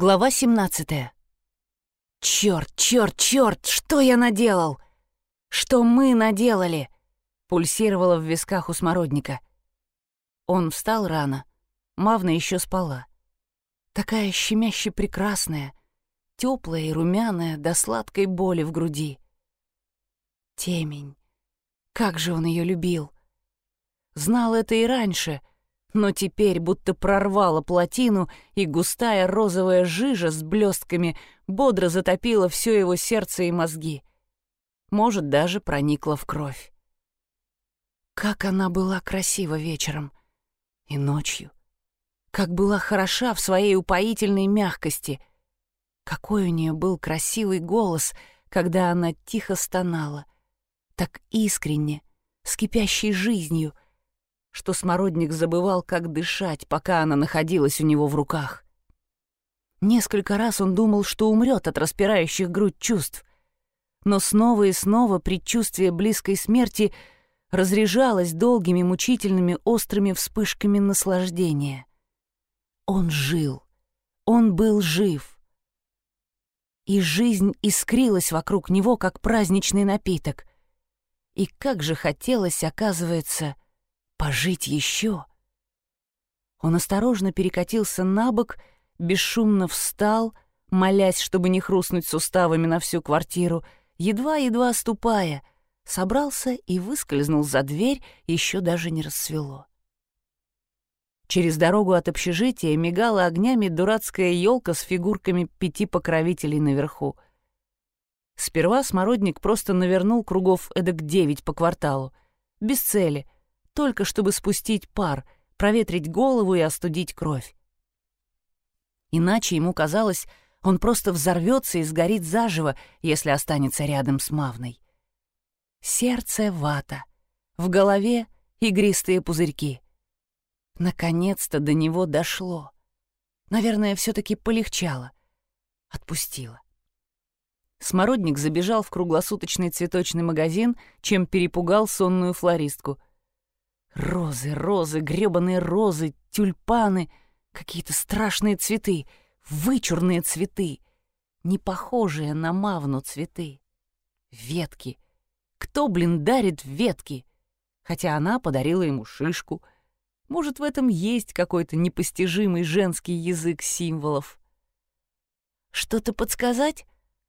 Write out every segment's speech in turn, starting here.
Глава 17. Черт, черт, черт, что я наделал? Что мы наделали? Пульсировало в висках у смородника. Он встал рано. Мавна еще спала. Такая щемяще прекрасная, теплая и румяная, до сладкой боли в груди. Темень. Как же он ее любил. Знал это и раньше — но теперь будто прорвала плотину, и густая розовая жижа с блестками бодро затопила все его сердце и мозги. Может, даже проникла в кровь. Как она была красива вечером и ночью. Как была хороша в своей упоительной мягкости. Какой у нее был красивый голос, когда она тихо стонала. Так искренне, с кипящей жизнью — что смородник забывал, как дышать, пока она находилась у него в руках. Несколько раз он думал, что умрет от распирающих грудь чувств. Но снова и снова предчувствие близкой смерти разряжалось долгими мучительными острыми вспышками наслаждения. Он жил. Он был жив. И жизнь искрилась вокруг него, как праздничный напиток. И как же хотелось, оказывается, — Пожить еще? Он осторожно перекатился на бок, бесшумно встал, молясь, чтобы не хрустнуть суставами на всю квартиру, едва-едва ступая, собрался и выскользнул за дверь, еще даже не рассвело. Через дорогу от общежития мигала огнями дурацкая елка с фигурками пяти покровителей наверху. Сперва смородник просто навернул кругов эдак девять по кварталу, без цели — только чтобы спустить пар, проветрить голову и остудить кровь. Иначе ему казалось, он просто взорвется и сгорит заживо, если останется рядом с Мавной. Сердце вата, в голове игристые пузырьки. Наконец-то до него дошло. Наверное, все-таки полегчало. Отпустило. Смородник забежал в круглосуточный цветочный магазин, чем перепугал сонную флористку. Розы, розы, грёбаные розы, тюльпаны, какие-то страшные цветы, вычурные цветы, не похожие на мавну цветы. Ветки. Кто, блин, дарит ветки? Хотя она подарила ему шишку. Может, в этом есть какой-то непостижимый женский язык символов. «Что-то подсказать?»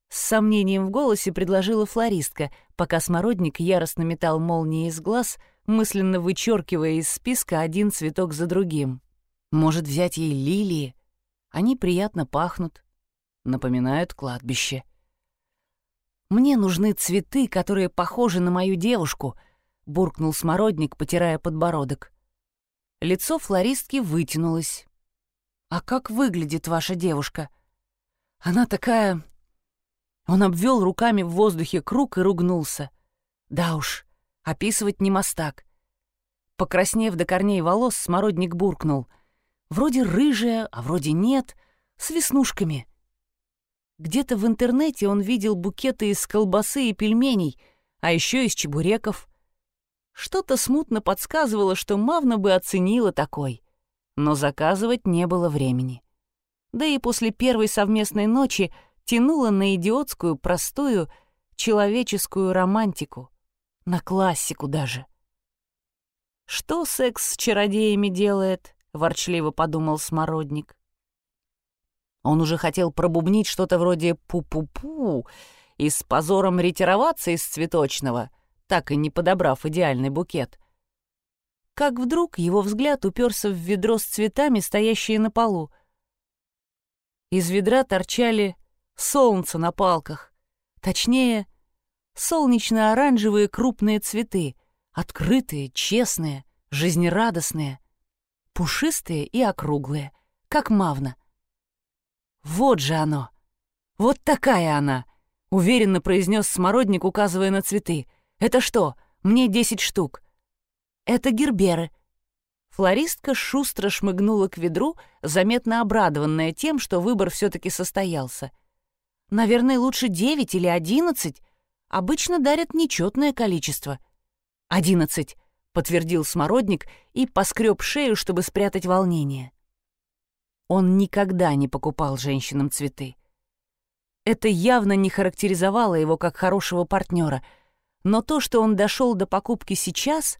С сомнением в голосе предложила флористка, пока смородник яростно метал молнии из глаз, мысленно вычеркивая из списка один цветок за другим. Может, взять ей лилии? Они приятно пахнут, напоминают кладбище. «Мне нужны цветы, которые похожи на мою девушку», — буркнул смородник, потирая подбородок. Лицо флористки вытянулось. «А как выглядит ваша девушка?» «Она такая он обвел руками в воздухе круг и ругнулся. Да уж, описывать не мастак. Покраснев до корней волос, смородник буркнул. Вроде рыжая, а вроде нет, с веснушками. Где-то в интернете он видел букеты из колбасы и пельменей, а еще из чебуреков. Что-то смутно подсказывало, что Мавна бы оценила такой. Но заказывать не было времени. Да и после первой совместной ночи — тянуло на идиотскую, простую, человеческую романтику, на классику даже. «Что секс с чародеями делает?» — ворчливо подумал Смородник. Он уже хотел пробубнить что-то вроде «пу-пу-пу» и с позором ретироваться из цветочного, так и не подобрав идеальный букет. Как вдруг его взгляд уперся в ведро с цветами, стоящие на полу. Из ведра торчали солнце на палках. Точнее, солнечно-оранжевые крупные цветы, открытые, честные, жизнерадостные, пушистые и округлые, как мавна. Вот же оно! Вот такая она! Уверенно произнес смородник, указывая на цветы. Это что, мне десять штук? Это герберы. Флористка шустро шмыгнула к ведру, заметно обрадованная тем, что выбор все-таки состоялся — Наверное, лучше девять или одиннадцать. Обычно дарят нечетное количество. Одиннадцать, подтвердил смородник и поскреб шею, чтобы спрятать волнение. Он никогда не покупал женщинам цветы. Это явно не характеризовало его как хорошего партнера, но то, что он дошел до покупки сейчас,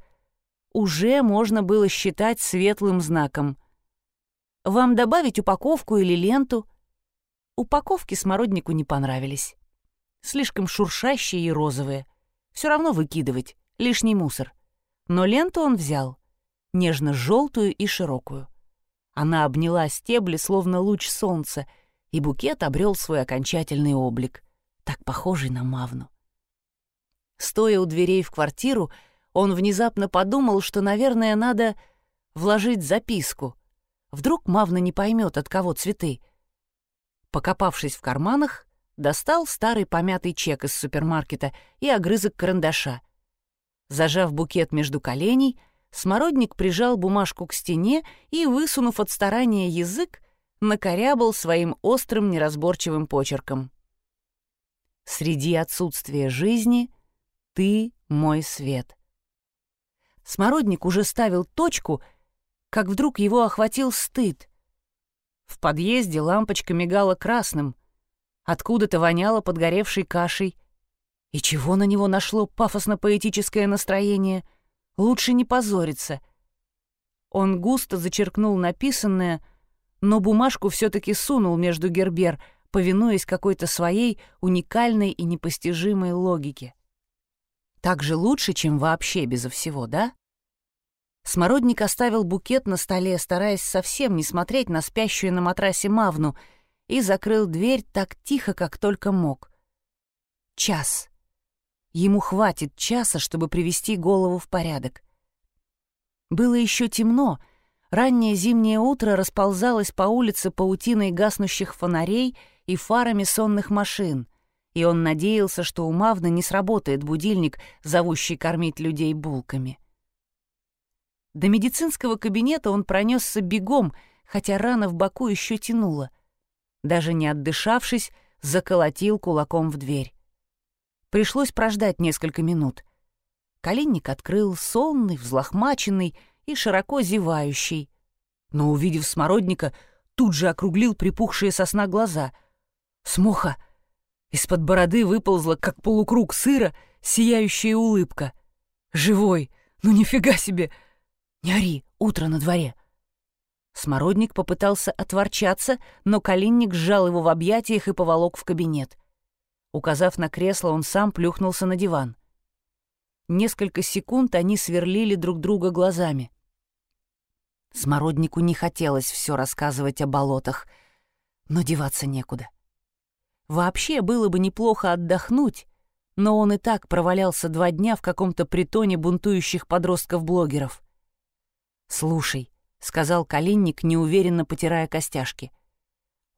уже можно было считать светлым знаком. «Вам добавить упаковку или ленту?» Упаковки смороднику не понравились. Слишком шуршащие и розовые. Все равно выкидывать, лишний мусор. Но ленту он взял, нежно-желтую и широкую. Она обняла стебли, словно луч солнца, и букет обрел свой окончательный облик, так похожий на Мавну. Стоя у дверей в квартиру, он внезапно подумал, что, наверное, надо вложить записку. Вдруг Мавна не поймет, от кого цветы. Покопавшись в карманах, достал старый помятый чек из супермаркета и огрызок карандаша. Зажав букет между коленей, Смородник прижал бумажку к стене и, высунув от старания язык, накорябал своим острым неразборчивым почерком. «Среди отсутствия жизни ты мой свет». Смородник уже ставил точку, как вдруг его охватил стыд. В подъезде лампочка мигала красным, откуда-то воняло подгоревшей кашей. И чего на него нашло пафосно-поэтическое настроение — Лучше не позориться. Он густо зачеркнул написанное, но бумажку все-таки сунул между гербер, повинуясь какой-то своей уникальной и непостижимой логике. Так же лучше, чем вообще безо всего, да? Смородник оставил букет на столе, стараясь совсем не смотреть на спящую на матрасе Мавну, и закрыл дверь так тихо, как только мог. Час. Ему хватит часа, чтобы привести голову в порядок. Было еще темно, раннее зимнее утро расползалось по улице паутиной гаснущих фонарей и фарами сонных машин, и он надеялся, что у Мавны не сработает будильник, зовущий кормить людей булками. До медицинского кабинета он пронесся бегом, хотя рана в боку еще тянула. Даже не отдышавшись, заколотил кулаком в дверь. Пришлось прождать несколько минут. Калинник открыл, сонный, взлохмаченный и широко зевающий. Но, увидев смородника, тут же округлил припухшие сосна глаза. Смоха! Из-под бороды выползла, как полукруг сыра, сияющая улыбка. «Живой! Ну нифига себе! Не ори, утро на дворе!» Смородник попытался отворчаться, но Калинник сжал его в объятиях и поволок в кабинет. Указав на кресло, он сам плюхнулся на диван. Несколько секунд они сверлили друг друга глазами. Смороднику не хотелось все рассказывать о болотах, но деваться некуда. Вообще было бы неплохо отдохнуть, но он и так провалялся два дня в каком-то притоне бунтующих подростков-блогеров. «Слушай», — сказал Калинник, неуверенно потирая костяшки,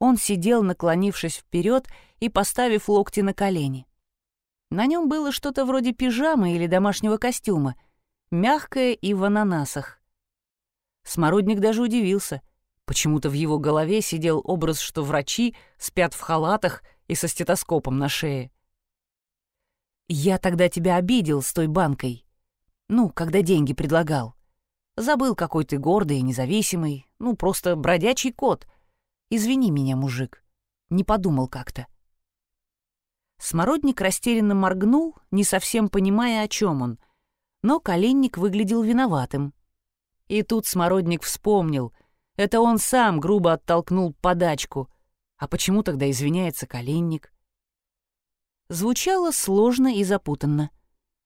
он сидел, наклонившись вперед и поставив локти на колени. На нем было что-то вроде пижамы или домашнего костюма, мягкое и в ананасах. Смородник даже удивился. Почему-то в его голове сидел образ, что врачи спят в халатах и со стетоскопом на шее. «Я тогда тебя обидел с той банкой. Ну, когда деньги предлагал. Забыл, какой ты гордый и независимый. Ну, просто бродячий кот — Извини меня, мужик. Не подумал как-то. Смородник растерянно моргнул, не совсем понимая, о чем он. Но коленник выглядел виноватым. И тут Смородник вспомнил. Это он сам грубо оттолкнул подачку. А почему тогда извиняется коленник? Звучало сложно и запутанно.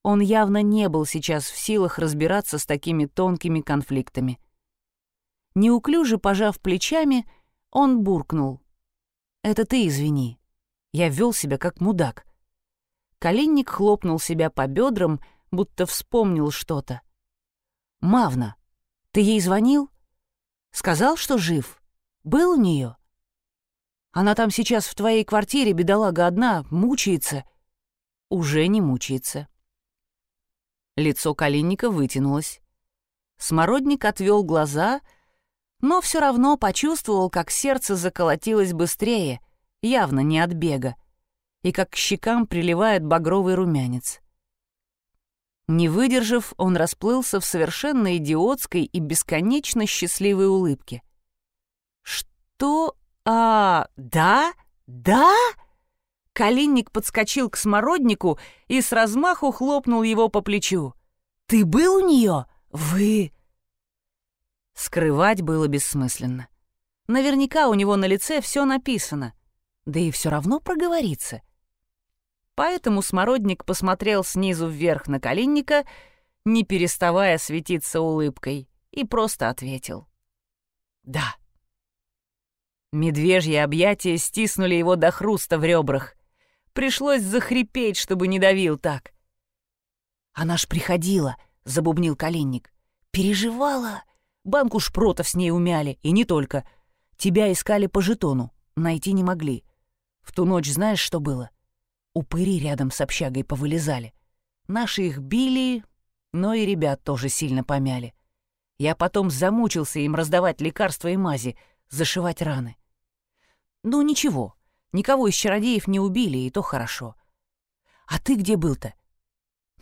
Он явно не был сейчас в силах разбираться с такими тонкими конфликтами. Неуклюже пожав плечами, он буркнул. «Это ты извини. Я вел себя как мудак». Калинник хлопнул себя по бедрам, будто вспомнил что-то. «Мавна, ты ей звонил? Сказал, что жив? Был у нее? Она там сейчас в твоей квартире, бедолага одна, мучается». «Уже не мучается». Лицо Калинника вытянулось. Смородник отвел глаза — но все равно почувствовал, как сердце заколотилось быстрее, явно не от бега, и как к щекам приливает багровый румянец. Не выдержав, он расплылся в совершенно идиотской и бесконечно счастливой улыбке. «Что? А, да? Да?» Калинник подскочил к смороднику и с размаху хлопнул его по плечу. «Ты был у нее? Вы...» Скрывать было бессмысленно. Наверняка у него на лице все написано, да и все равно проговорится. Поэтому смородник посмотрел снизу вверх на Калинника, не переставая светиться улыбкой, и просто ответил. «Да». Медвежьи объятия стиснули его до хруста в ребрах. Пришлось захрипеть, чтобы не давил так. «Она ж приходила», — забубнил Калинник. «Переживала. Банку шпротов с ней умяли, и не только. Тебя искали по жетону, найти не могли. В ту ночь знаешь, что было? Упыри рядом с общагой повылезали. Наши их били, но и ребят тоже сильно помяли. Я потом замучился им раздавать лекарства и мази, зашивать раны. Ну ничего, Никого из чародеев не убили, и то хорошо. А ты где был-то?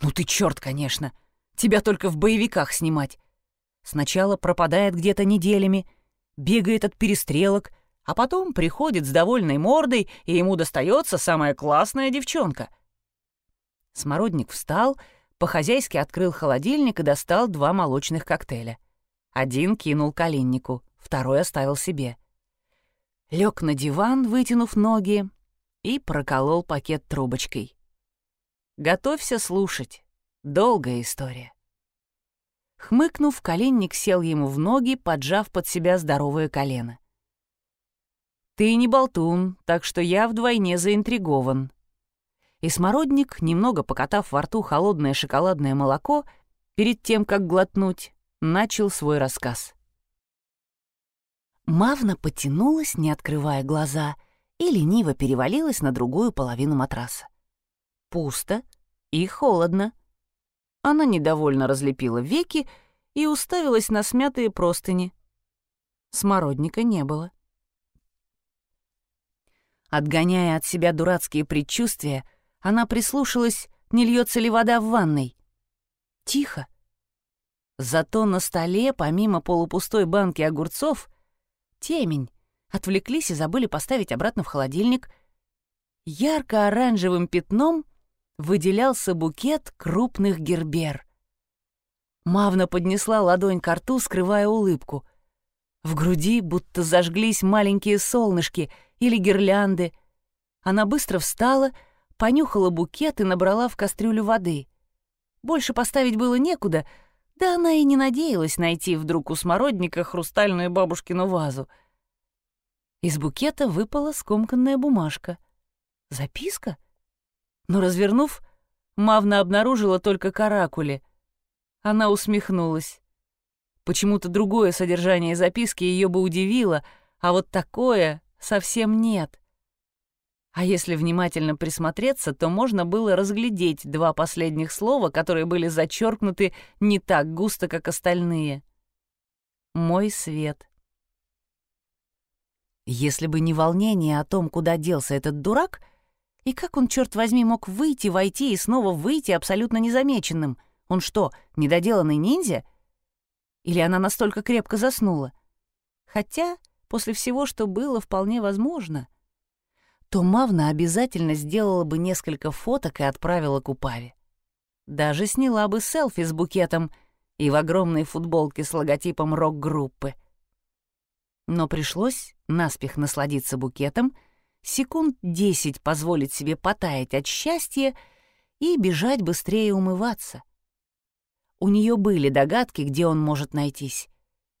Ну ты черт, конечно. Тебя только в боевиках снимать. Сначала пропадает где-то неделями, бегает от перестрелок, а потом приходит с довольной мордой, и ему достается самая классная девчонка. Смородник встал, по-хозяйски открыл холодильник и достал два молочных коктейля. Один кинул калиннику, второй оставил себе лег на диван, вытянув ноги, и проколол пакет трубочкой. «Готовься слушать. Долгая история». Хмыкнув, коленник сел ему в ноги, поджав под себя здоровое колено. «Ты не болтун, так что я вдвойне заинтригован». И смородник, немного покатав во рту холодное шоколадное молоко, перед тем, как глотнуть, начал свой рассказ. Мавна потянулась, не открывая глаза, и лениво перевалилась на другую половину матраса. Пусто и холодно. Она недовольно разлепила веки и уставилась на смятые простыни. Смородника не было. Отгоняя от себя дурацкие предчувствия, она прислушалась, не льется ли вода в ванной. Тихо. Зато на столе, помимо полупустой банки огурцов, Темень. Отвлеклись и забыли поставить обратно в холодильник. Ярко-оранжевым пятном выделялся букет крупных гербер. Мавна поднесла ладонь к рту, скрывая улыбку. В груди будто зажглись маленькие солнышки или гирлянды. Она быстро встала, понюхала букет и набрала в кастрюлю воды. Больше поставить было некуда — да она и не надеялась найти вдруг у смородника хрустальную бабушкину вазу. Из букета выпала скомканная бумажка. Записка? Но развернув, Мавна обнаружила только каракули. Она усмехнулась. Почему-то другое содержание записки ее бы удивило, а вот такое совсем нет. А если внимательно присмотреться, то можно было разглядеть два последних слова, которые были зачеркнуты не так густо, как остальные. «Мой свет». Если бы не волнение о том, куда делся этот дурак, и как он, черт возьми, мог выйти, войти и снова выйти абсолютно незамеченным? Он что, недоделанный ниндзя? Или она настолько крепко заснула? Хотя, после всего, что было, вполне возможно — то Мавна обязательно сделала бы несколько фоток и отправила к Упаве. Даже сняла бы селфи с букетом и в огромной футболке с логотипом рок-группы. Но пришлось наспех насладиться букетом, секунд десять позволить себе потаять от счастья и бежать быстрее умываться. У нее были догадки, где он может найтись,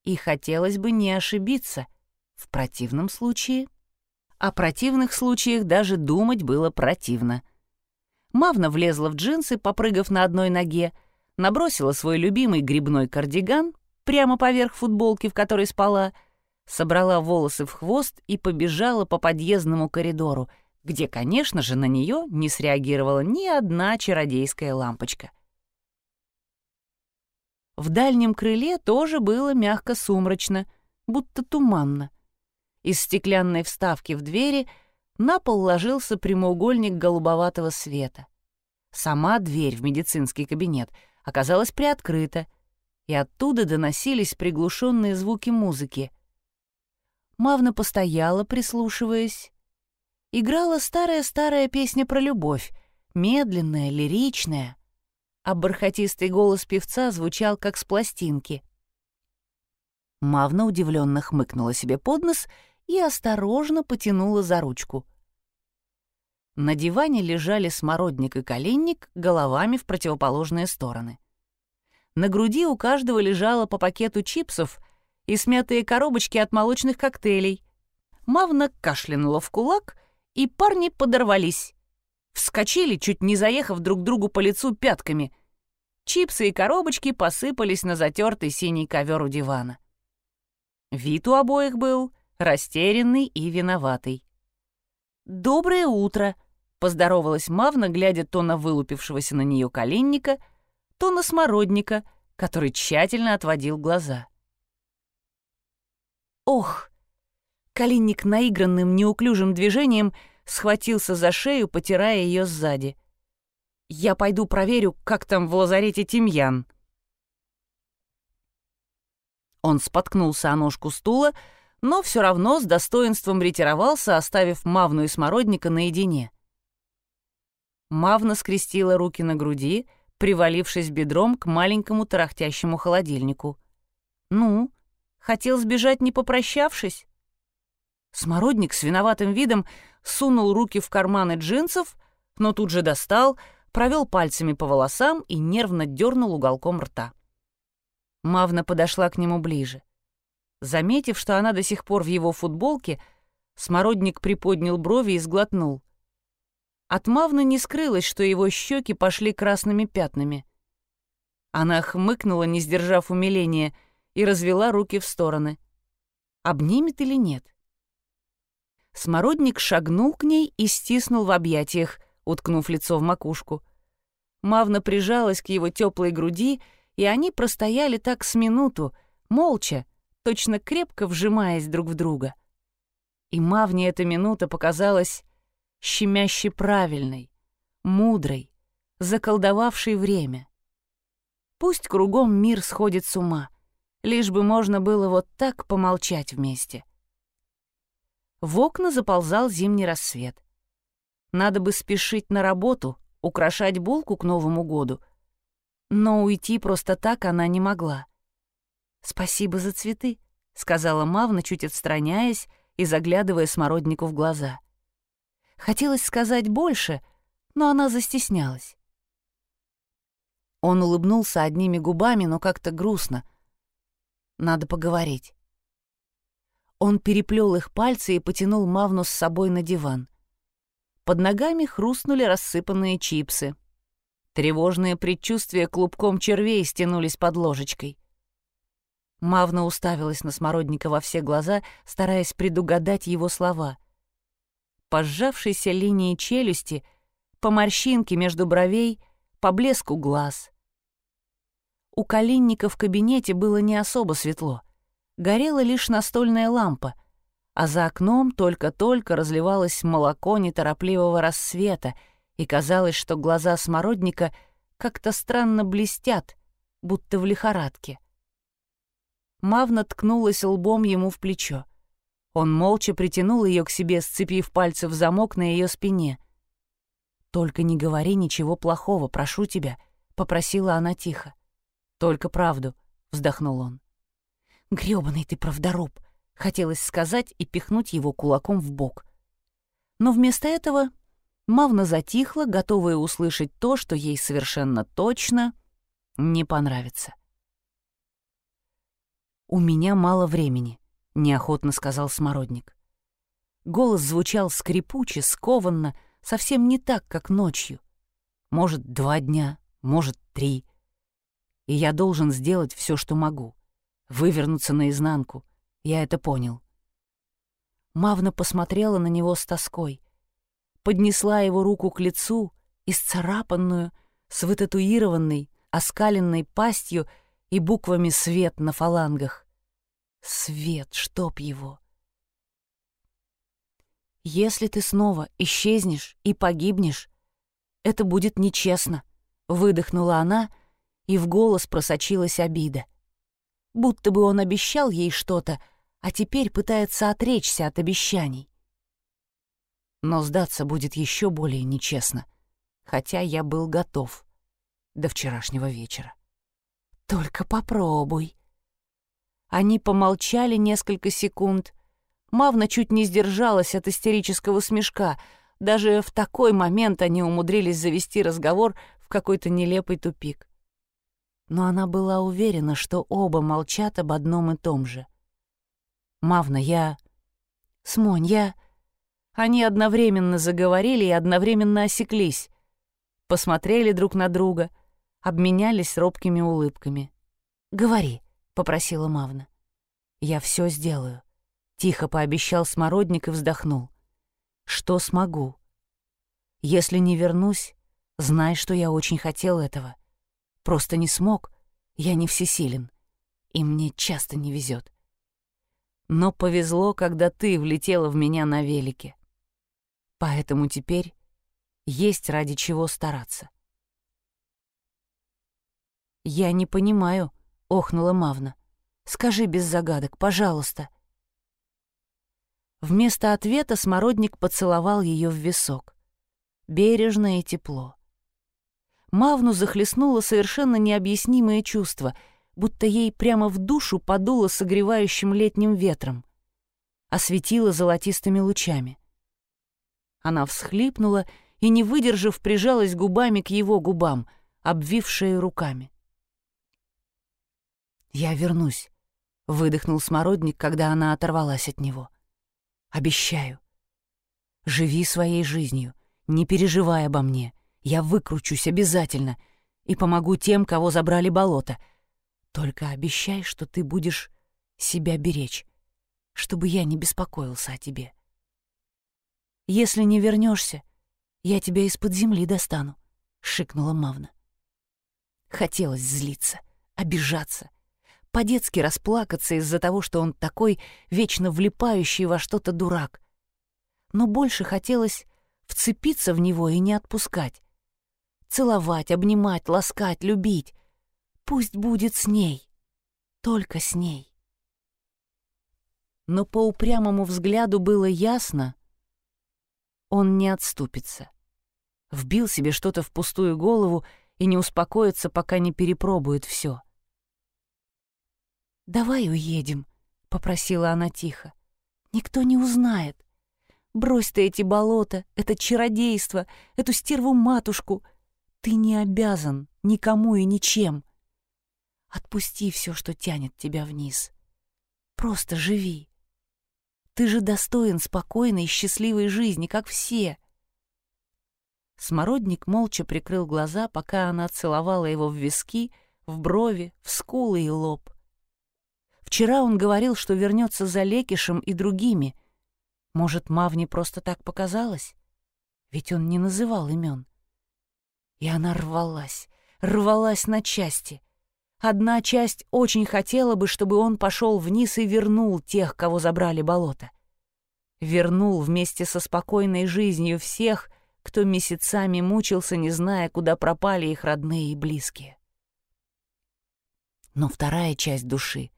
и хотелось бы не ошибиться. В противном случае о противных случаях даже думать было противно. Мавна влезла в джинсы, попрыгав на одной ноге, набросила свой любимый грибной кардиган прямо поверх футболки, в которой спала, собрала волосы в хвост и побежала по подъездному коридору, где, конечно же, на нее не среагировала ни одна чародейская лампочка. В дальнем крыле тоже было мягко сумрачно, будто туманно. Из стеклянной вставки в двери на пол ложился прямоугольник голубоватого света. Сама дверь в медицинский кабинет оказалась приоткрыта, и оттуда доносились приглушенные звуки музыки. Мавна постояла, прислушиваясь. Играла старая-старая песня про любовь, медленная, лиричная, а бархатистый голос певца звучал как с пластинки. Мавна удивленно хмыкнула себе под нос и осторожно потянула за ручку. На диване лежали смородник и коленник головами в противоположные стороны. На груди у каждого лежало по пакету чипсов и смятые коробочки от молочных коктейлей. Мавна кашлянула в кулак, и парни подорвались. Вскочили, чуть не заехав друг другу по лицу пятками. Чипсы и коробочки посыпались на затертый синий ковер у дивана. Вид у обоих был растерянный и виноватый. «Доброе утро!» — поздоровалась Мавна, глядя то на вылупившегося на нее коленника, то на смородника, который тщательно отводил глаза. «Ох!» Коленник наигранным неуклюжим движением схватился за шею, потирая ее сзади. «Я пойду проверю, как там в лазарете Тимьян». Он споткнулся о ножку стула, но все равно с достоинством ретировался, оставив Мавну и Смородника наедине. Мавна скрестила руки на груди, привалившись бедром к маленькому тарахтящему холодильнику. «Ну, хотел сбежать, не попрощавшись?» Смородник с виноватым видом сунул руки в карманы джинсов, но тут же достал, провел пальцами по волосам и нервно дернул уголком рта. Мавна подошла к нему ближе. Заметив, что она до сих пор в его футболке, Смородник приподнял брови и сглотнул. От Мавны не скрылось, что его щеки пошли красными пятнами. Она хмыкнула, не сдержав умиления, и развела руки в стороны. Обнимет или нет? Смородник шагнул к ней и стиснул в объятиях, уткнув лицо в макушку. Мавна прижалась к его теплой груди, и они простояли так с минуту, молча, точно крепко вжимаясь друг в друга. И Мавне эта минута показалась щемяще правильной, мудрой, заколдовавшей время. Пусть кругом мир сходит с ума, лишь бы можно было вот так помолчать вместе — в окна заползал зимний рассвет. Надо бы спешить на работу, украшать булку к Новому году. Но уйти просто так она не могла. «Спасибо за цветы», — сказала Мавна, чуть отстраняясь и заглядывая смороднику в глаза. Хотелось сказать больше, но она застеснялась. Он улыбнулся одними губами, но как-то грустно. «Надо поговорить». Он переплел их пальцы и потянул Мавну с собой на диван. Под ногами хрустнули рассыпанные чипсы. Тревожные предчувствия клубком червей стянулись под ложечкой. Мавна уставилась на Смородника во все глаза, стараясь предугадать его слова. По сжавшейся линии челюсти, по морщинке между бровей, по блеску глаз. У Калинника в кабинете было не особо светло — горела лишь настольная лампа, а за окном только-только разливалось молоко неторопливого рассвета, и казалось, что глаза смородника как-то странно блестят, будто в лихорадке. Мавна ткнулась лбом ему в плечо. Он молча притянул ее к себе, сцепив пальцы в замок на ее спине. «Только не говори ничего плохого, прошу тебя», — попросила она тихо. «Только правду», — вздохнул он. «Грёбаный ты правдоруб!» — хотелось сказать и пихнуть его кулаком в бок. Но вместо этого Мавна затихла, готовая услышать то, что ей совершенно точно не понравится. «У меня мало времени», — неохотно сказал Смородник. Голос звучал скрипуче, скованно, совсем не так, как ночью. Может, два дня, может, три. И я должен сделать все, что могу вывернуться наизнанку. Я это понял. Мавна посмотрела на него с тоской, поднесла его руку к лицу, исцарапанную, с вытатуированной, оскаленной пастью и буквами «Свет» на фалангах. Свет, чтоб его! Если ты снова исчезнешь и погибнешь, это будет нечестно, выдохнула она, и в голос просочилась обида будто бы он обещал ей что-то, а теперь пытается отречься от обещаний. Но сдаться будет еще более нечестно, хотя я был готов до вчерашнего вечера. «Только попробуй». Они помолчали несколько секунд. Мавна чуть не сдержалась от истерического смешка. Даже в такой момент они умудрились завести разговор в какой-то нелепый тупик. Но она была уверена, что оба молчат об одном и том же. «Мавна, я...» «Смонь, я...» Они одновременно заговорили и одновременно осеклись. Посмотрели друг на друга, обменялись робкими улыбками. «Говори», — попросила Мавна. «Я все сделаю», — тихо пообещал Смородник и вздохнул. «Что смогу? Если не вернусь, знай, что я очень хотел этого. Просто не смог, я не всесилен, и мне часто не везет. Но повезло, когда ты влетела в меня на велике. Поэтому теперь есть ради чего стараться. «Я не понимаю», — охнула Мавна. «Скажи без загадок, пожалуйста». Вместо ответа Смородник поцеловал ее в висок. Бережно и тепло. Мавну захлестнуло совершенно необъяснимое чувство — будто ей прямо в душу подуло согревающим летним ветром, осветило золотистыми лучами. Она всхлипнула и, не выдержав, прижалась губами к его губам, обвив руками. «Я вернусь», — выдохнул смородник, когда она оторвалась от него. «Обещаю. Живи своей жизнью, не переживай обо мне. Я выкручусь обязательно и помогу тем, кого забрали болото — только обещай, что ты будешь себя беречь, чтобы я не беспокоился о тебе. Если не вернешься, я тебя из-под земли достану, шикнула Мавна. Хотелось злиться, обижаться, по-детски расплакаться из-за того, что он такой вечно влипающий во что-то дурак. Но больше хотелось вцепиться в него и не отпускать. Целовать, обнимать, ласкать, любить, Пусть будет с ней, только с ней. Но по упрямому взгляду было ясно, он не отступится. Вбил себе что-то в пустую голову и не успокоится, пока не перепробует все. «Давай уедем», — попросила она тихо. «Никто не узнает. Брось ты эти болота, это чародейство, эту стерву-матушку. Ты не обязан никому и ничем. Отпусти все, что тянет тебя вниз. Просто живи. Ты же достоин спокойной и счастливой жизни, как все. Смородник молча прикрыл глаза, пока она целовала его в виски, в брови, в скулы и лоб. Вчера он говорил, что вернется за Лекишем и другими. Может, Мавне просто так показалось? Ведь он не называл имен. И она рвалась, рвалась на части. Одна часть очень хотела бы, чтобы он пошел вниз и вернул тех, кого забрали болото. Вернул вместе со спокойной жизнью всех, кто месяцами мучился, не зная, куда пропали их родные и близкие. Но вторая часть души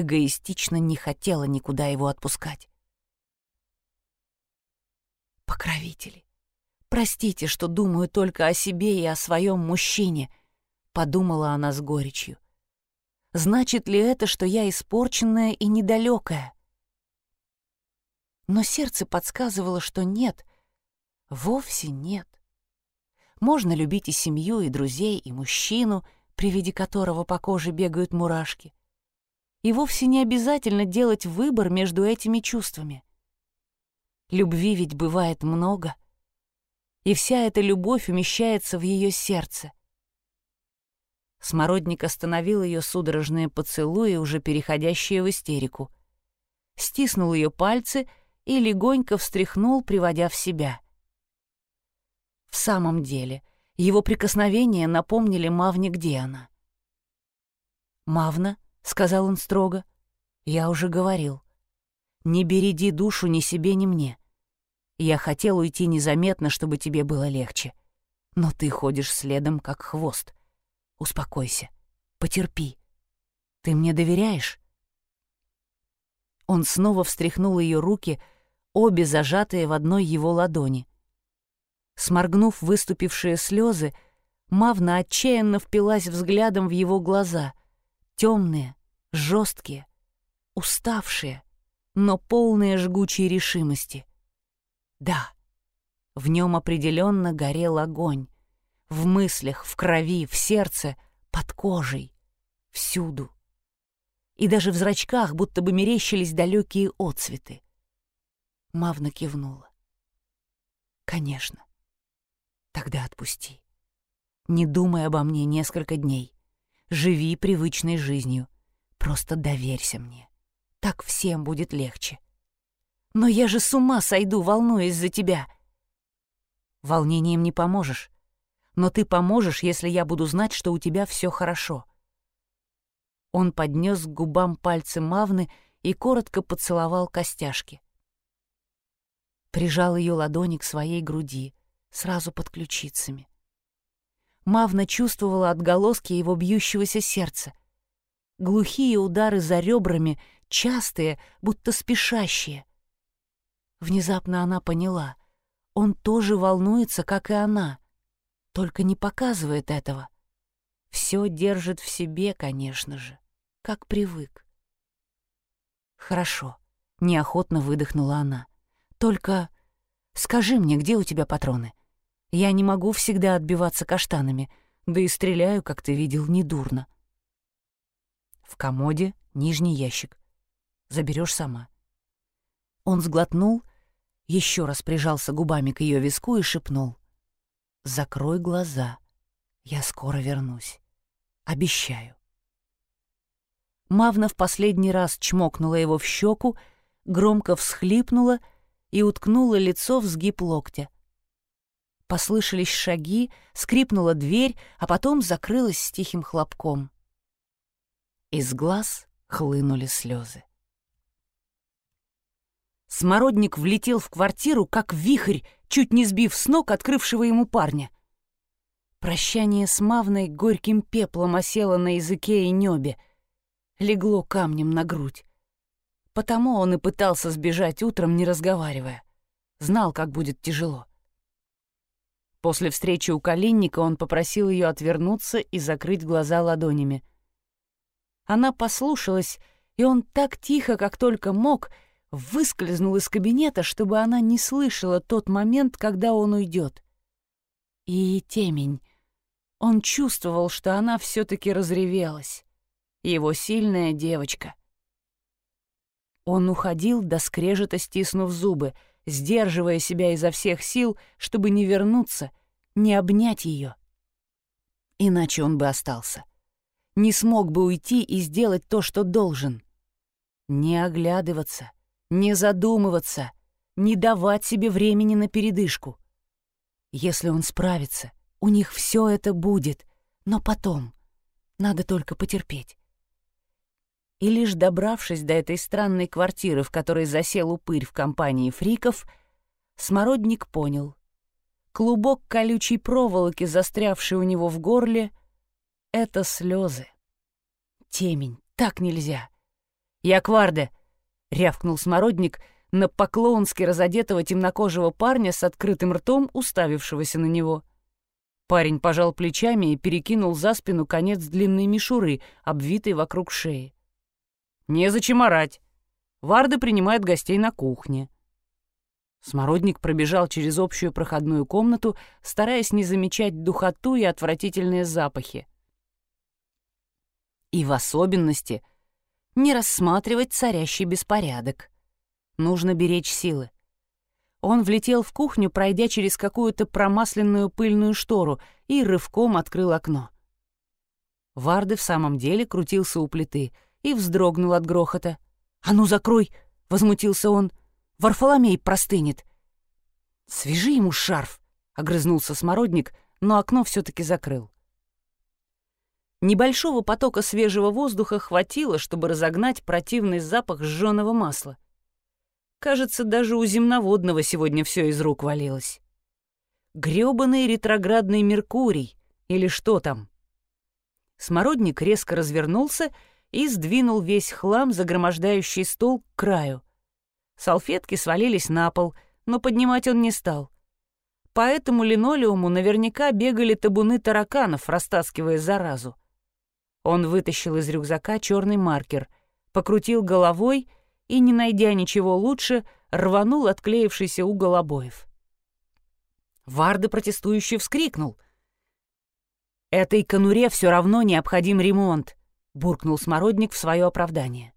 эгоистично не хотела никуда его отпускать. Покровители, простите, что думаю только о себе и о своем мужчине, подумала она с горечью. Значит ли это, что я испорченная и недалекая? Но сердце подсказывало, что нет, вовсе нет. Можно любить и семью, и друзей, и мужчину, при виде которого по коже бегают мурашки. И вовсе не обязательно делать выбор между этими чувствами. Любви ведь бывает много, и вся эта любовь умещается в ее сердце. Смородник остановил ее судорожные поцелуи, уже переходящие в истерику. Стиснул ее пальцы и легонько встряхнул, приводя в себя. В самом деле, его прикосновения напомнили Мавне, где она. «Мавна», — сказал он строго, — «я уже говорил. Не береди душу ни себе, ни мне. Я хотел уйти незаметно, чтобы тебе было легче. Но ты ходишь следом, как хвост. Успокойся. Потерпи. Ты мне доверяешь?» Он снова встряхнул ее руки, обе зажатые в одной его ладони. Сморгнув выступившие слезы, Мавна отчаянно впилась взглядом в его глаза, темные, жесткие, уставшие, но полные жгучей решимости. Да, в нем определенно горел огонь. В мыслях, в крови, в сердце, под кожей, всюду. И даже в зрачках будто бы мерещились далекие отцветы. Мавна кивнула. «Конечно. Тогда отпусти. Не думай обо мне несколько дней. Живи привычной жизнью. Просто доверься мне. Так всем будет легче. Но я же с ума сойду, волнуясь за тебя. Волнением не поможешь. Но ты поможешь, если я буду знать, что у тебя все хорошо. Он поднес к губам пальцы Мавны и коротко поцеловал костяшки. Прижал ее ладони к своей груди, сразу под ключицами. Мавна чувствовала отголоски его бьющегося сердца. Глухие удары за ребрами, частые, будто спешащие. Внезапно она поняла. Он тоже волнуется, как и она, только не показывает этого. Все держит в себе, конечно же, как привык. «Хорошо», — неохотно выдохнула она. «Только скажи мне, где у тебя патроны? Я не могу всегда отбиваться каштанами, да и стреляю, как ты видел, недурно. В комоде нижний ящик. Заберешь сама. Он сглотнул, еще раз прижался губами к ее виску и шепнул. «Закрой глаза. Я скоро вернусь. Обещаю». Мавна в последний раз чмокнула его в щеку, громко всхлипнула и уткнула лицо в сгиб локтя. Послышались шаги, скрипнула дверь, а потом закрылась с тихим хлопком. Из глаз хлынули слезы. Смородник влетел в квартиру, как вихрь, чуть не сбив с ног открывшего ему парня. Прощание с Мавной горьким пеплом осело на языке и небе, легло камнем на грудь. Потому он и пытался сбежать утром, не разговаривая. Знал, как будет тяжело. После встречи у Калинника он попросил ее отвернуться и закрыть глаза ладонями. Она послушалась, и он так тихо, как только мог, выскользнул из кабинета, чтобы она не слышала тот момент, когда он уйдет. И темень. Он чувствовал, что она все-таки разревелась. Его сильная девочка. Он уходил до скрежета, стиснув зубы — сдерживая себя изо всех сил, чтобы не вернуться, не обнять ее. Иначе он бы остался. Не смог бы уйти и сделать то, что должен. Не оглядываться, не задумываться, не давать себе времени на передышку. Если он справится, у них все это будет, но потом надо только потерпеть. И лишь добравшись до этой странной квартиры, в которой засел упырь в компании фриков, Смородник понял. Клубок колючей проволоки, застрявший у него в горле, — это слезы. Темень, так нельзя. «Якварде!» — рявкнул Смородник на поклонски разодетого темнокожего парня с открытым ртом, уставившегося на него. Парень пожал плечами и перекинул за спину конец длинной мишуры, обвитой вокруг шеи. Незачем орать. Варды принимает гостей на кухне. Смородник пробежал через общую проходную комнату, стараясь не замечать духоту и отвратительные запахи. И в особенности не рассматривать царящий беспорядок. Нужно беречь силы. Он влетел в кухню, пройдя через какую-то промасленную пыльную штору, и рывком открыл окно. Варды в самом деле крутился у плиты — и вздрогнул от грохота. «А ну, закрой!» — возмутился он. «Варфоломей простынет!» «Свяжи ему шарф!» — огрызнулся смородник, но окно все таки закрыл. Небольшого потока свежего воздуха хватило, чтобы разогнать противный запах сжёного масла. Кажется, даже у земноводного сегодня все из рук валилось. Грёбаный ретроградный Меркурий, или что там? Смородник резко развернулся и сдвинул весь хлам, загромождающий стол, к краю. Салфетки свалились на пол, но поднимать он не стал. По этому линолеуму наверняка бегали табуны тараканов, растаскивая заразу. Он вытащил из рюкзака черный маркер, покрутил головой и, не найдя ничего лучше, рванул отклеившийся угол обоев. Варда протестующе вскрикнул. «Этой конуре все равно необходим ремонт», — буркнул Смородник в свое оправдание.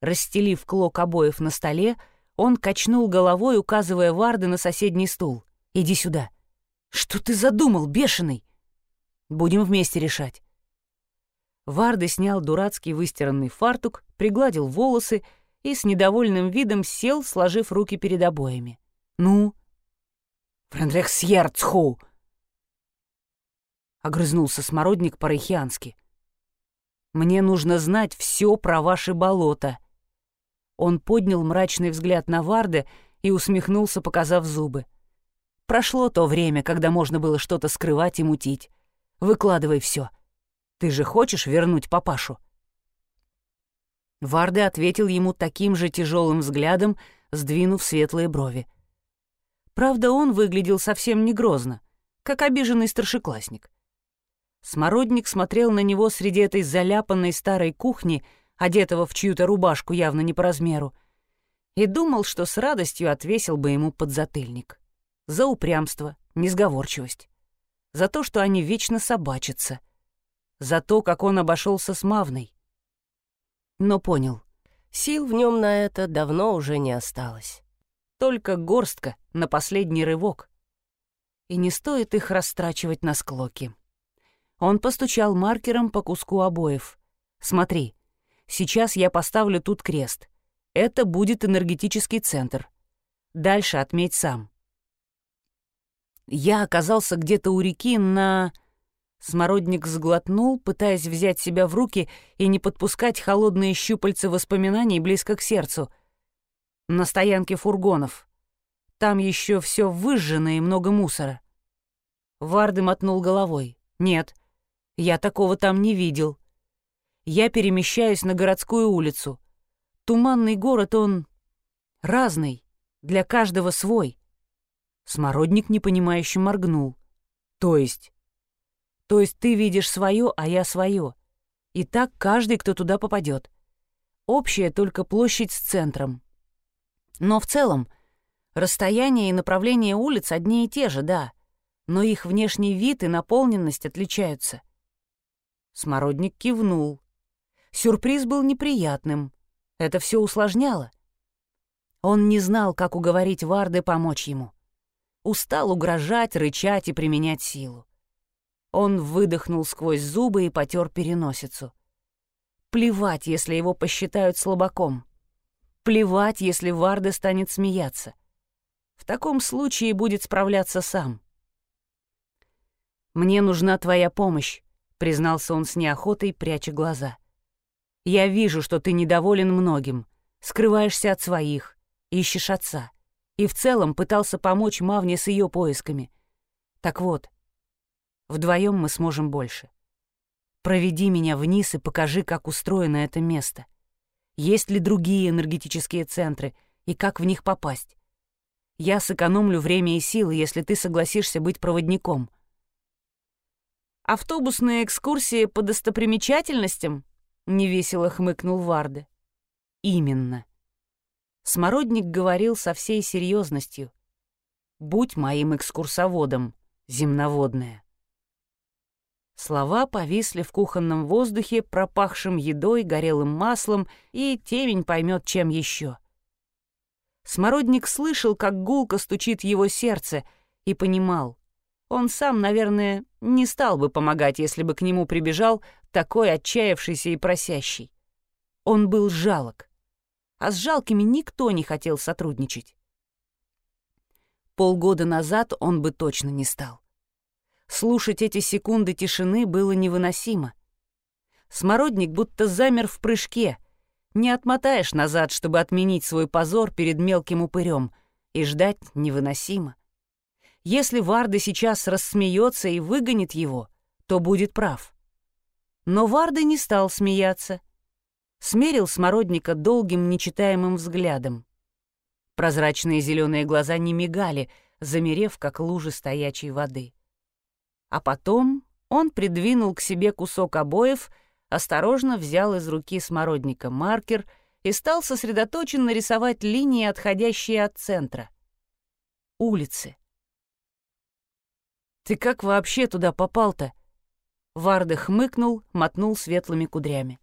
Расстелив клок обоев на столе, он качнул головой, указывая Варды на соседний стул. «Иди сюда». «Что ты задумал, бешеный?» «Будем вместе решать». Варды снял дурацкий выстиранный фартук, пригладил волосы и с недовольным видом сел, сложив руки перед обоями. «Ну?» «Френдрехсьерцху!» — огрызнулся смородник по-рейхиански. «Мне нужно знать все про ваши болота». Он поднял мрачный взгляд на Варде и усмехнулся, показав зубы. «Прошло то время, когда можно было что-то скрывать и мутить. Выкладывай все. Ты же хочешь вернуть папашу?» Варде ответил ему таким же тяжелым взглядом, сдвинув светлые брови. Правда, он выглядел совсем не грозно, как обиженный старшеклассник. Смородник смотрел на него среди этой заляпанной старой кухни, одетого в чью-то рубашку явно не по размеру, и думал, что с радостью отвесил бы ему подзатыльник. За упрямство, несговорчивость. За то, что они вечно собачатся. За то, как он обошелся с Мавной. Но понял, сил в нем на это давно уже не осталось. Только горстка на последний рывок. И не стоит их растрачивать на склоки. Он постучал маркером по куску обоев. «Смотри, сейчас я поставлю тут крест. Это будет энергетический центр. Дальше отметь сам». Я оказался где-то у реки на... Смородник сглотнул, пытаясь взять себя в руки и не подпускать холодные щупальца воспоминаний близко к сердцу — на стоянке фургонов. Там еще все выжжено и много мусора. Варды мотнул головой. Нет, я такого там не видел. Я перемещаюсь на городскую улицу. Туманный город, он разный, для каждого свой. Смородник непонимающе моргнул. То есть? То есть ты видишь свое, а я свое. И так каждый, кто туда попадет. Общая только площадь с центром. Но в целом расстояние и направление улиц одни и те же, да, но их внешний вид и наполненность отличаются. Смородник кивнул. Сюрприз был неприятным. Это все усложняло. Он не знал, как уговорить Варды помочь ему. Устал угрожать, рычать и применять силу. Он выдохнул сквозь зубы и потер переносицу. Плевать, если его посчитают слабаком. Плевать, если Варда станет смеяться. В таком случае будет справляться сам. «Мне нужна твоя помощь», — признался он с неохотой, пряча глаза. «Я вижу, что ты недоволен многим, скрываешься от своих, ищешь отца, и в целом пытался помочь Мавне с ее поисками. Так вот, вдвоем мы сможем больше. Проведи меня вниз и покажи, как устроено это место». Есть ли другие энергетические центры и как в них попасть? Я сэкономлю время и силы, если ты согласишься быть проводником. Автобусные экскурсии по достопримечательностям? Невесело хмыкнул Варде. Именно. Смородник говорил со всей серьезностью. Будь моим экскурсоводом, земноводная. Слова повисли в кухонном воздухе, пропахшим едой, горелым маслом, и темень поймет, чем еще. Смородник слышал, как гулко стучит его сердце, и понимал. Он сам, наверное, не стал бы помогать, если бы к нему прибежал такой отчаявшийся и просящий. Он был жалок. А с жалкими никто не хотел сотрудничать. Полгода назад он бы точно не стал. Слушать эти секунды тишины было невыносимо. Смородник будто замер в прыжке. Не отмотаешь назад, чтобы отменить свой позор перед мелким упырем, и ждать невыносимо. Если Варда сейчас рассмеется и выгонит его, то будет прав. Но Варды не стал смеяться. Смерил смородника долгим нечитаемым взглядом. Прозрачные зеленые глаза не мигали, замерев, как лужи стоячей воды. А потом он придвинул к себе кусок обоев, осторожно взял из руки смородника маркер и стал сосредоточенно рисовать линии, отходящие от центра. Улицы. «Ты как вообще туда попал-то?» Варда хмыкнул, мотнул светлыми кудрями.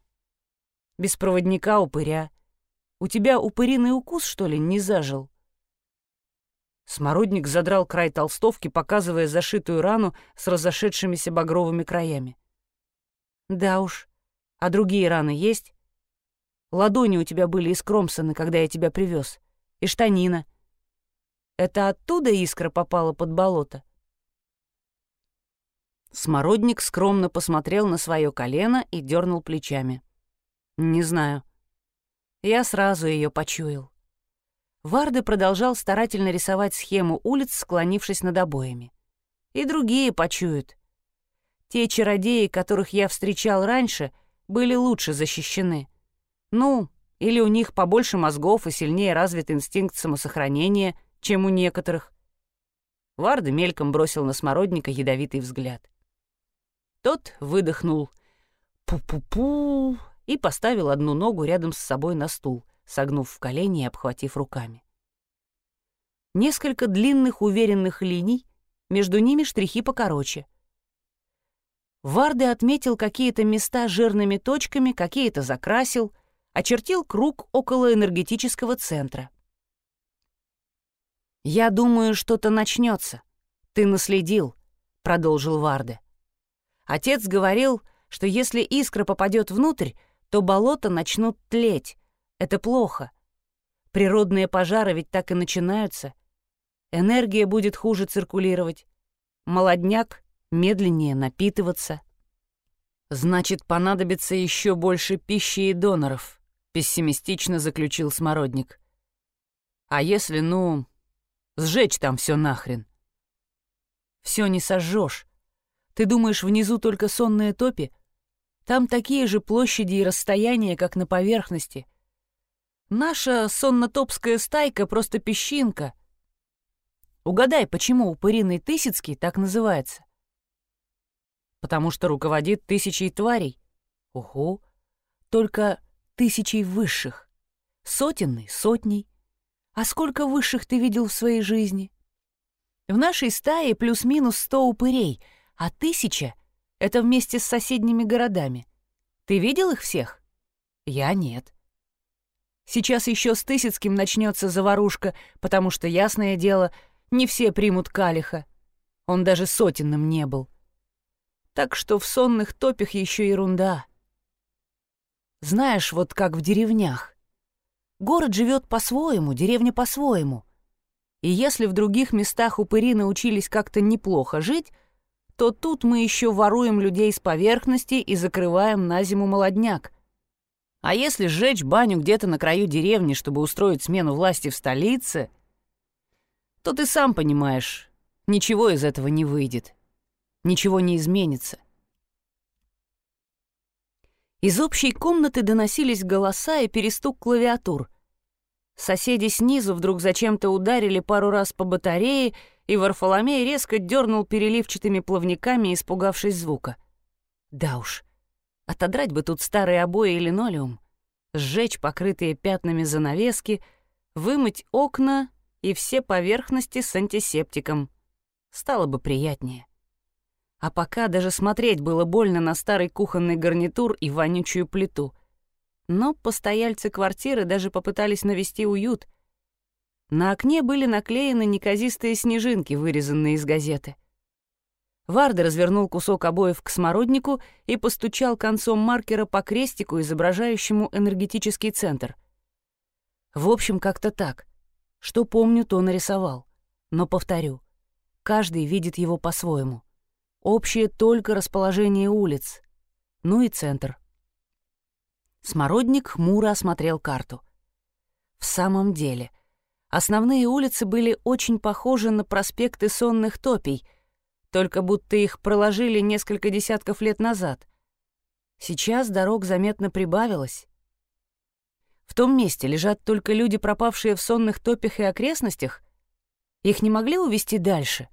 «Без проводника упыря. У тебя упыриный укус, что ли, не зажил?» Смородник задрал край толстовки, показывая зашитую рану с разошедшимися багровыми краями. «Да уж. А другие раны есть? Ладони у тебя были искромсаны, когда я тебя привез. И штанина. Это оттуда искра попала под болото?» Смородник скромно посмотрел на свое колено и дернул плечами. «Не знаю. Я сразу ее почуял. Варды продолжал старательно рисовать схему улиц, склонившись над обоями. И другие почуют. Те чародеи, которых я встречал раньше, были лучше защищены. Ну, или у них побольше мозгов и сильнее развит инстинкт самосохранения, чем у некоторых. Варды мельком бросил на смородника ядовитый взгляд. Тот выдохнул «пу-пу-пу» и поставил одну ногу рядом с собой на стул — согнув в колени и обхватив руками. Несколько длинных уверенных линий, между ними штрихи покороче. Варды отметил какие-то места жирными точками, какие-то закрасил, очертил круг около энергетического центра. «Я думаю, что-то начнется. Ты наследил», — продолжил Варде. Отец говорил, что если искра попадет внутрь, то болота начнут тлеть, это плохо. Природные пожары ведь так и начинаются. Энергия будет хуже циркулировать. Молодняк медленнее напитываться. Значит, понадобится еще больше пищи и доноров, пессимистично заключил Смородник. А если, ну, сжечь там все нахрен? Все не сожжешь. Ты думаешь, внизу только сонные топи? Там такие же площади и расстояния, как на поверхности — Наша соннотопская стайка просто песчинка. Угадай, почему упыриный Тысяцкий так называется? Потому что руководит тысячей тварей. Угу. Только тысячей высших. Сотенный — сотней. А сколько высших ты видел в своей жизни? В нашей стае плюс-минус сто упырей, а тысяча — это вместе с соседними городами. Ты видел их всех? Я нет. Сейчас еще с Тысяцким начнется заварушка, потому что, ясное дело, не все примут Калиха. Он даже сотенным не был. Так что в сонных топях еще ерунда. Знаешь, вот как в деревнях. Город живет по-своему, деревня по-своему. И если в других местах упыри научились как-то неплохо жить, то тут мы еще воруем людей с поверхности и закрываем на зиму молодняк. А если сжечь баню где-то на краю деревни, чтобы устроить смену власти в столице, то ты сам понимаешь, ничего из этого не выйдет. Ничего не изменится. Из общей комнаты доносились голоса и перестук клавиатур. Соседи снизу вдруг зачем-то ударили пару раз по батарее, и Варфоломей резко дернул переливчатыми плавниками, испугавшись звука. Да уж, Отодрать бы тут старые обои и линолеум, сжечь покрытые пятнами занавески, вымыть окна и все поверхности с антисептиком. Стало бы приятнее. А пока даже смотреть было больно на старый кухонный гарнитур и вонючую плиту. Но постояльцы квартиры даже попытались навести уют. На окне были наклеены неказистые снежинки, вырезанные из газеты — Варда развернул кусок обоев к смороднику и постучал концом маркера по крестику, изображающему энергетический центр. В общем, как-то так. Что помню, то нарисовал. Но повторю, каждый видит его по-своему. Общее только расположение улиц. Ну и центр. Смородник хмуро осмотрел карту. В самом деле, основные улицы были очень похожи на проспекты сонных топий — только будто их проложили несколько десятков лет назад. Сейчас дорог заметно прибавилось. В том месте лежат только люди, пропавшие в сонных топях и окрестностях. Их не могли увести дальше.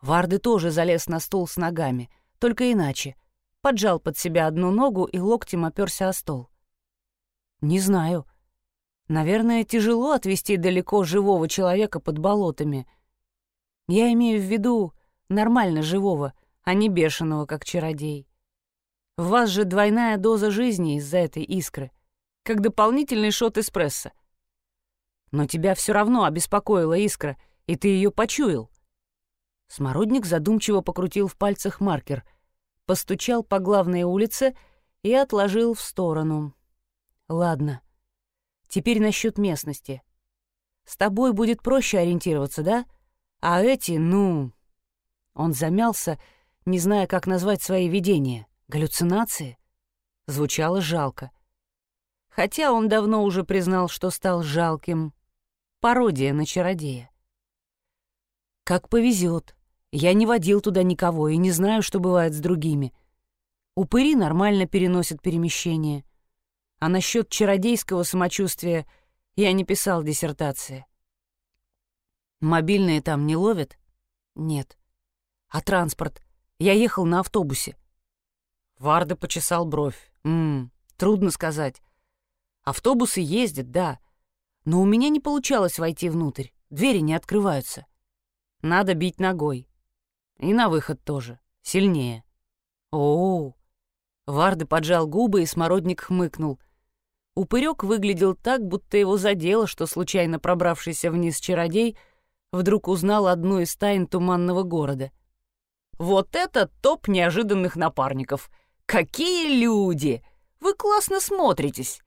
Варды тоже залез на стул с ногами, только иначе. Поджал под себя одну ногу и локтем оперся о стол. Не знаю. Наверное, тяжело отвести далеко живого человека под болотами. Я имею в виду нормально живого, а не бешеного, как чародей. В вас же двойная доза жизни из-за этой искры, как дополнительный шот эспрессо. Но тебя все равно обеспокоила искра, и ты ее почуял. Смородник задумчиво покрутил в пальцах маркер, постучал по главной улице и отложил в сторону. Ладно. Теперь насчет местности. С тобой будет проще ориентироваться, да? А эти, ну... Он замялся, не зная, как назвать свои видения. Галлюцинации? Звучало жалко. Хотя он давно уже признал, что стал жалким. Пародия на чародея. Как повезет. Я не водил туда никого и не знаю, что бывает с другими. Упыри нормально переносят перемещение — а насчет чародейского самочувствия я не писал диссертации. Мобильные там не ловят? Нет. А транспорт? Я ехал на автобусе. Варда почесал бровь. Ммм, трудно сказать. Автобусы ездят, да. Но у меня не получалось войти внутрь. Двери не открываются. Надо бить ногой. И на выход тоже. Сильнее. О, -о, -о. Варды поджал губы, и смородник хмыкнул. Упырек выглядел так, будто его задело, что случайно пробравшийся вниз чародей вдруг узнал одну из тайн туманного города. «Вот это топ неожиданных напарников! Какие люди! Вы классно смотритесь!»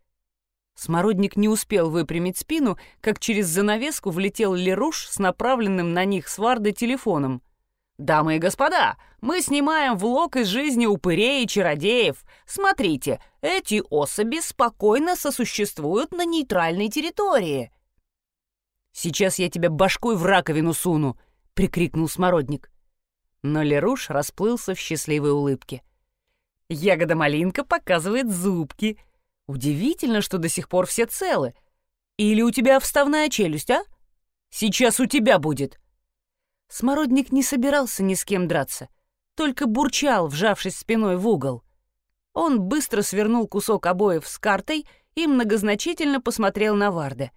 Смородник не успел выпрямить спину, как через занавеску влетел Леруш с направленным на них сварды телефоном. «Дамы и господа, мы снимаем влог из жизни упырей и чародеев. Смотрите, эти особи спокойно сосуществуют на нейтральной территории». «Сейчас я тебя башкой в раковину суну!» — прикрикнул Смородник. Но Леруш расплылся в счастливой улыбке. «Ягода-малинка показывает зубки. Удивительно, что до сих пор все целы. Или у тебя вставная челюсть, а? Сейчас у тебя будет!» Смородник не собирался ни с кем драться, только бурчал, вжавшись спиной в угол. Он быстро свернул кусок обоев с картой и многозначительно посмотрел на Варда.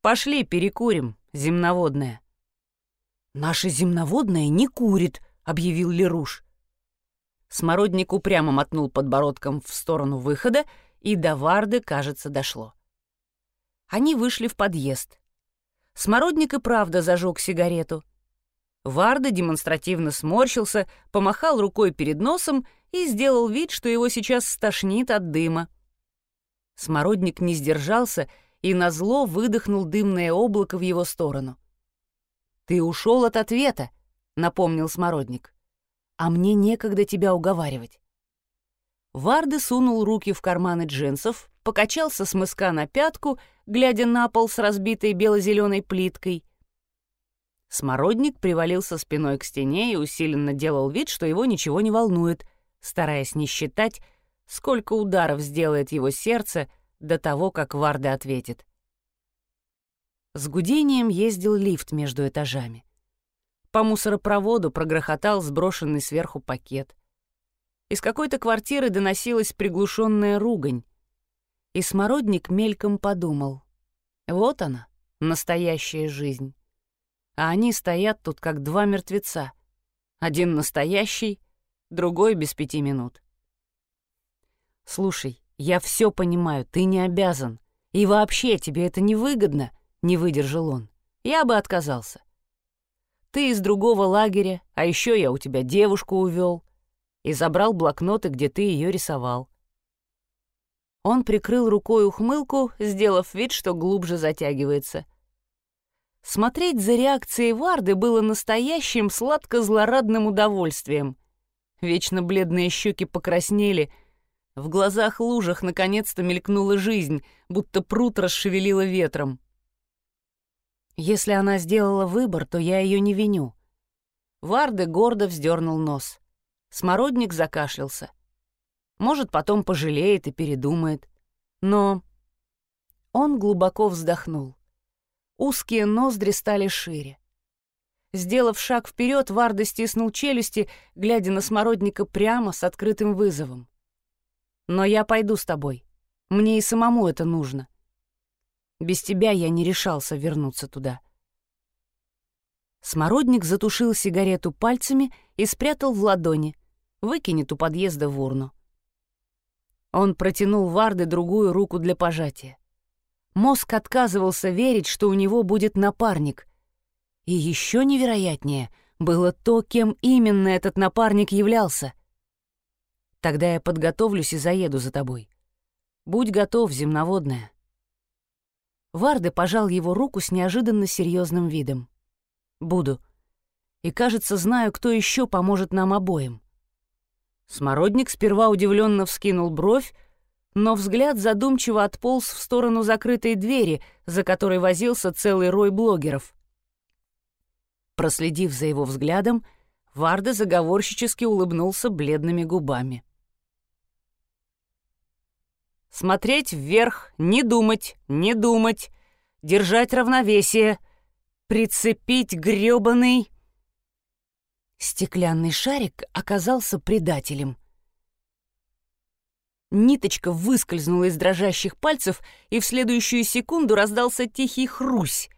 «Пошли, перекурим, земноводная». «Наша земноводная не курит», — объявил Леруш. Смородник упрямо мотнул подбородком в сторону выхода, и до Варды, кажется, дошло. Они вышли в подъезд. Смородник и правда зажег сигарету. Варда демонстративно сморщился, помахал рукой перед носом и сделал вид, что его сейчас стошнит от дыма. Смородник не сдержался и назло выдохнул дымное облако в его сторону. «Ты ушел от ответа», — напомнил Смородник. «А мне некогда тебя уговаривать». Варды сунул руки в карманы джинсов, покачался с мыска на пятку, глядя на пол с разбитой бело-зеленой плиткой. Смородник привалился спиной к стене и усиленно делал вид, что его ничего не волнует, стараясь не считать, сколько ударов сделает его сердце до того, как Варда ответит. С гудением ездил лифт между этажами. По мусоропроводу прогрохотал сброшенный сверху пакет. Из какой-то квартиры доносилась приглушенная ругань. И смородник мельком подумал. Вот она, настоящая жизнь. А они стоят тут, как два мертвеца. Один настоящий, другой без пяти минут. «Слушай, я все понимаю, ты не обязан. И вообще тебе это невыгодно», — не выдержал он. «Я бы отказался. Ты из другого лагеря, а еще я у тебя девушку увел и забрал блокноты, где ты ее рисовал. Он прикрыл рукой ухмылку, сделав вид, что глубже затягивается. Смотреть за реакцией Варды было настоящим сладко-злорадным удовольствием. Вечно бледные щеки покраснели, в глазах лужах наконец-то мелькнула жизнь, будто пруд расшевелила ветром. Если она сделала выбор, то я ее не виню. Варды гордо вздернул нос. Смородник закашлялся. Может, потом пожалеет и передумает. Но он глубоко вздохнул. Узкие ноздри стали шире. Сделав шаг вперед, Варда стиснул челюсти, глядя на смородника прямо с открытым вызовом. «Но я пойду с тобой. Мне и самому это нужно. Без тебя я не решался вернуться туда». Смородник затушил сигарету пальцами и спрятал в ладони, выкинет у подъезда в урну. Он протянул Варде другую руку для пожатия. Мозг отказывался верить, что у него будет напарник. И еще невероятнее было то, кем именно этот напарник являлся. Тогда я подготовлюсь и заеду за тобой. Будь готов, земноводная. Варде пожал его руку с неожиданно серьезным видом. Буду. И, кажется, знаю, кто еще поможет нам обоим. Смородник сперва удивленно вскинул бровь, но взгляд задумчиво отполз в сторону закрытой двери, за которой возился целый рой блогеров. Проследив за его взглядом, Варда заговорщически улыбнулся бледными губами. «Смотреть вверх, не думать, не думать, держать равновесие, прицепить грёбаный...» Стеклянный шарик оказался предателем. Ниточка выскользнула из дрожащих пальцев, и в следующую секунду раздался тихий хрусь,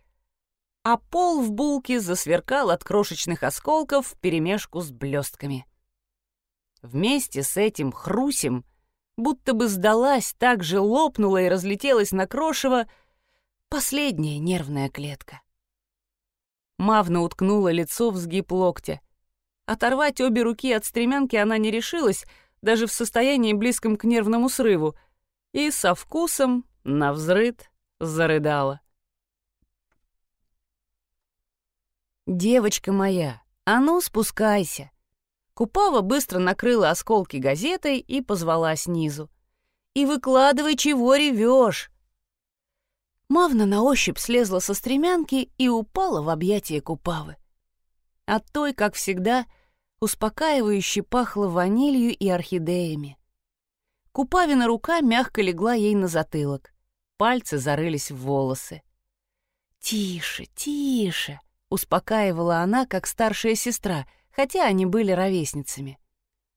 а пол в булке засверкал от крошечных осколков вперемешку с блестками. Вместе с этим хрусем будто бы сдалась, так же лопнула и разлетелась на крошево последняя нервная клетка. Мавна уткнула лицо в сгиб локтя. Оторвать обе руки от стремянки она не решилась, даже в состоянии близком к нервному срыву, и со вкусом на взрыд зарыдала. «Девочка моя, а ну спускайся!» Купава быстро накрыла осколки газетой и позвала снизу. «И выкладывай, чего ревешь!» Мавна на ощупь слезла со стремянки и упала в объятия Купавы. От той, как всегда, успокаивающе пахло ванилью и орхидеями. Купавина рука мягко легла ей на затылок. Пальцы зарылись в волосы. «Тише, тише!» — успокаивала она, как старшая сестра, хотя они были ровесницами.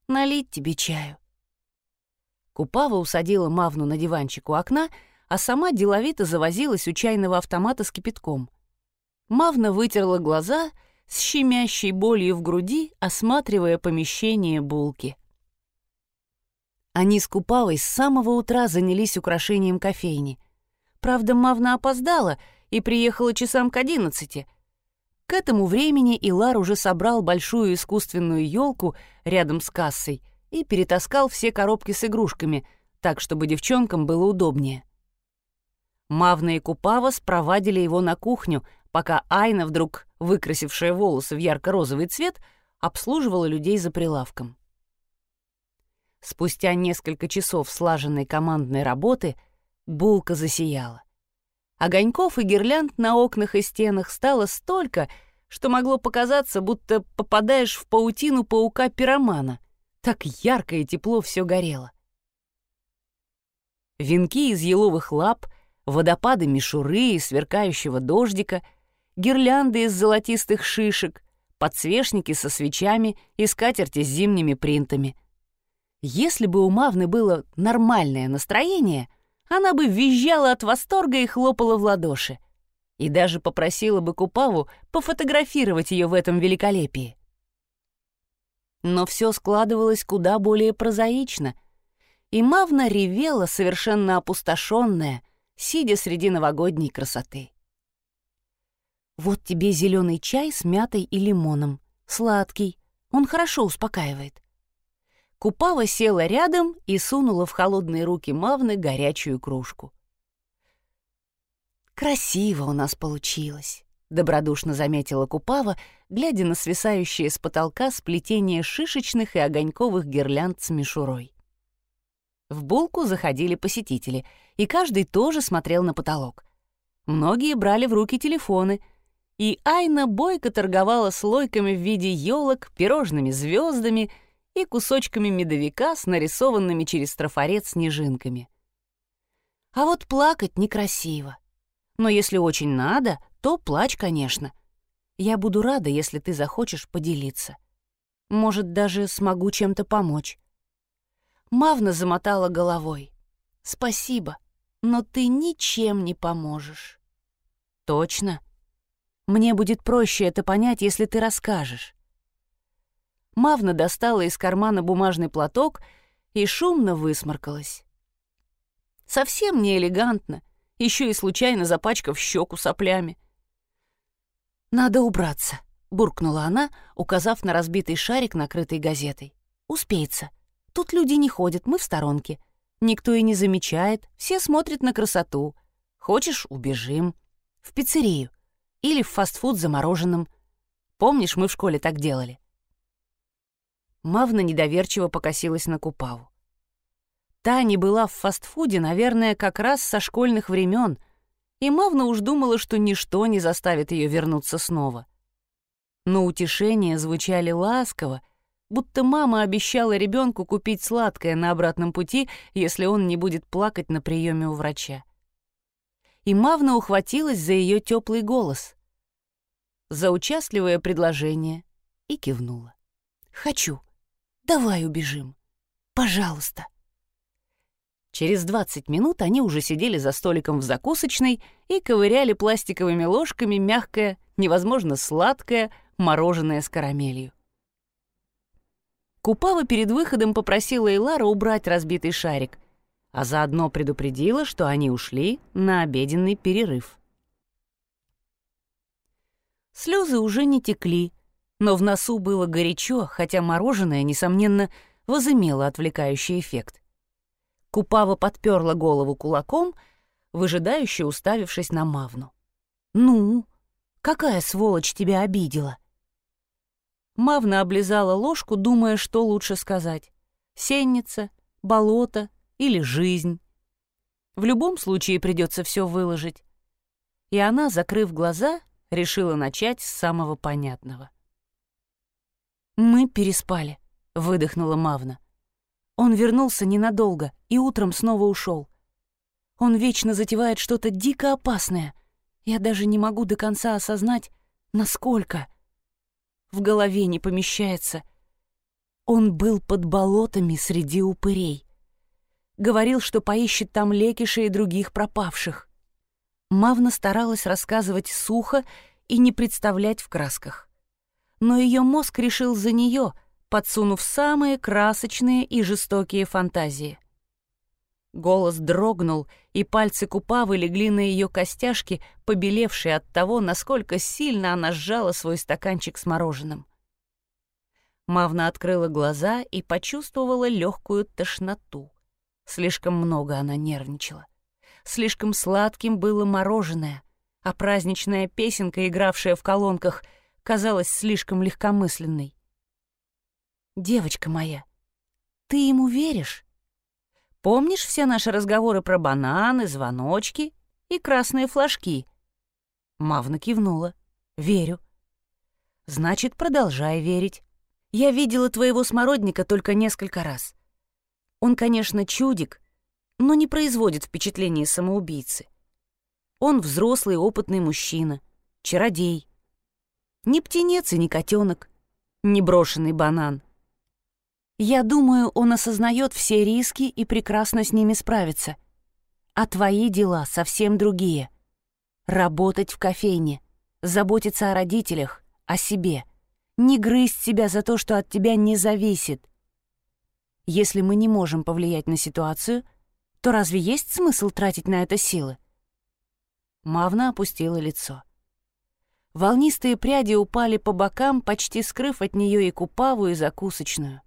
«Налить тебе чаю». Купава усадила Мавну на диванчик у окна, а сама деловито завозилась у чайного автомата с кипятком. Мавна вытерла глаза — с щемящей болью в груди, осматривая помещение булки. Они с Купавой с самого утра занялись украшением кофейни. Правда, Мавна опоздала и приехала часам к одиннадцати. К этому времени Илар уже собрал большую искусственную елку рядом с кассой и перетаскал все коробки с игрушками, так, чтобы девчонкам было удобнее. Мавна и Купава спровадили его на кухню, пока Айна, вдруг выкрасившая волосы в ярко-розовый цвет, обслуживала людей за прилавком. Спустя несколько часов слаженной командной работы булка засияла. Огоньков и гирлянд на окнах и стенах стало столько, что могло показаться, будто попадаешь в паутину паука-пиромана. Так ярко и тепло все горело. Венки из еловых лап, водопады мишуры и сверкающего дождика — гирлянды из золотистых шишек, подсвечники со свечами и скатерти с зимними принтами. Если бы у Мавны было нормальное настроение, она бы визжала от восторга и хлопала в ладоши. И даже попросила бы Купаву пофотографировать ее в этом великолепии. Но все складывалось куда более прозаично, и Мавна ревела, совершенно опустошенная, сидя среди новогодней красоты. Вот тебе зеленый чай с мятой и лимоном. Сладкий. Он хорошо успокаивает. Купава села рядом и сунула в холодные руки Мавны горячую кружку. «Красиво у нас получилось», — добродушно заметила Купава, глядя на свисающее с потолка сплетение шишечных и огоньковых гирлянд с мишурой. В булку заходили посетители, и каждый тоже смотрел на потолок. Многие брали в руки телефоны — и Айна бойко торговала слойками в виде елок, пирожными звездами и кусочками медовика с нарисованными через трафарет снежинками. А вот плакать некрасиво. Но если очень надо, то плачь, конечно. Я буду рада, если ты захочешь поделиться. Может, даже смогу чем-то помочь. Мавна замотала головой. «Спасибо, но ты ничем не поможешь». «Точно. Мне будет проще это понять, если ты расскажешь». Мавна достала из кармана бумажный платок и шумно высморкалась. Совсем не элегантно, еще и случайно запачкав щеку соплями. «Надо убраться», — буркнула она, указав на разбитый шарик, накрытый газетой. «Успеется. Тут люди не ходят, мы в сторонке. Никто и не замечает, все смотрят на красоту. Хочешь — убежим. В пиццерию. Или в фастфуд замороженным. Помнишь, мы в школе так делали?» Мавна недоверчиво покосилась на Купаву. Та не была в фастфуде, наверное, как раз со школьных времен, и Мавна уж думала, что ничто не заставит ее вернуться снова. Но утешения звучали ласково, будто мама обещала ребенку купить сладкое на обратном пути, если он не будет плакать на приеме у врача. И Мавна ухватилась за ее теплый голос, за участливое предложение и кивнула. «Хочу. Давай убежим. Пожалуйста». Через 20 минут они уже сидели за столиком в закусочной и ковыряли пластиковыми ложками мягкое, невозможно сладкое мороженое с карамелью. Купава перед выходом попросила Элара убрать разбитый шарик, а заодно предупредила, что они ушли на обеденный перерыв. Слезы уже не текли, но в носу было горячо, хотя мороженое, несомненно, возымело отвлекающий эффект. Купава подперла голову кулаком, выжидающе уставившись на Мавну. «Ну, какая сволочь тебя обидела?» Мавна облизала ложку, думая, что лучше сказать. «Сенница, болото или жизнь?» В любом случае придется все выложить. И она, закрыв глаза, решила начать с самого понятного. «Мы переспали», — выдохнула Мавна. Он вернулся ненадолго и утром снова ушел. Он вечно затевает что-то дико опасное. Я даже не могу до конца осознать, насколько. В голове не помещается. Он был под болотами среди упырей. Говорил, что поищет там лекиша и других пропавших. Мавна старалась рассказывать сухо и не представлять в красках. Но ее мозг решил за нее — подсунув самые красочные и жестокие фантазии. Голос дрогнул, и пальцы Купавы легли на ее костяшки, побелевшие от того, насколько сильно она сжала свой стаканчик с мороженым. Мавна открыла глаза и почувствовала легкую тошноту. Слишком много она нервничала. Слишком сладким было мороженое, а праздничная песенка, игравшая в колонках, казалась слишком легкомысленной. «Девочка моя, ты ему веришь? Помнишь все наши разговоры про бананы, звоночки и красные флажки?» Мавна кивнула. «Верю». «Значит, продолжай верить. Я видела твоего смородника только несколько раз. Он, конечно, чудик, но не производит впечатления самоубийцы. Он взрослый опытный мужчина, чародей. Не птенец и не котенок, не брошенный банан. Я думаю, он осознает все риски и прекрасно с ними справится. А твои дела совсем другие. Работать в кофейне, заботиться о родителях, о себе. Не грызть себя за то, что от тебя не зависит. Если мы не можем повлиять на ситуацию, то разве есть смысл тратить на это силы? Мавна опустила лицо. Волнистые пряди упали по бокам, почти скрыв от нее и купаву, и закусочную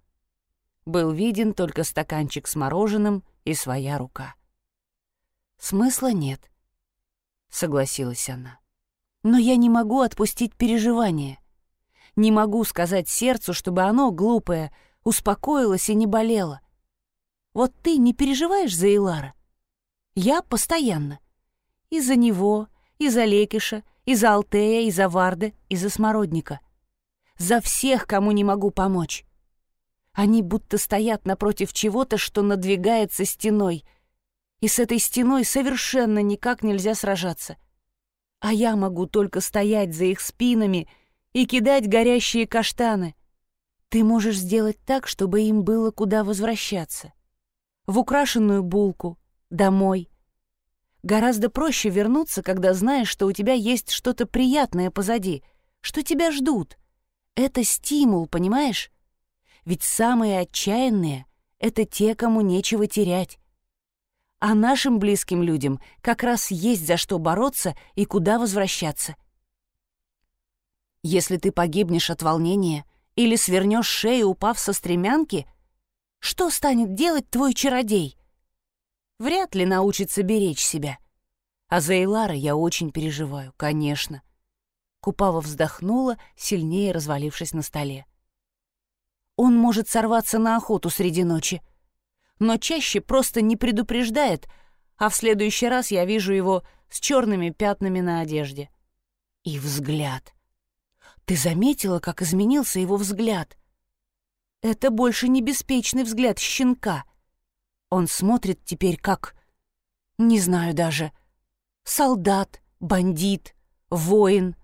был виден только стаканчик с мороженым и своя рука. «Смысла нет», — согласилась она. «Но я не могу отпустить переживания. Не могу сказать сердцу, чтобы оно, глупое, успокоилось и не болело. Вот ты не переживаешь за Илара? Я постоянно. И за него, и за Лекиша, и за Алтея, и за Варда, и за Смородника. За всех, кому не могу помочь. Они будто стоят напротив чего-то, что надвигается стеной. И с этой стеной совершенно никак нельзя сражаться. А я могу только стоять за их спинами и кидать горящие каштаны. Ты можешь сделать так, чтобы им было куда возвращаться. В украшенную булку, домой. Гораздо проще вернуться, когда знаешь, что у тебя есть что-то приятное позади, что тебя ждут. Это стимул, понимаешь? Ведь самые отчаянные — это те, кому нечего терять. А нашим близким людям как раз есть за что бороться и куда возвращаться. Если ты погибнешь от волнения или свернешь шею, упав со стремянки, что станет делать твой чародей? Вряд ли научится беречь себя. А за Эйлара я очень переживаю, конечно. Купава вздохнула, сильнее развалившись на столе. Он может сорваться на охоту среди ночи, но чаще просто не предупреждает, а в следующий раз я вижу его с черными пятнами на одежде. И взгляд. Ты заметила, как изменился его взгляд? Это больше не беспечный взгляд щенка. Он смотрит теперь как... Не знаю даже. Солдат, бандит, воин.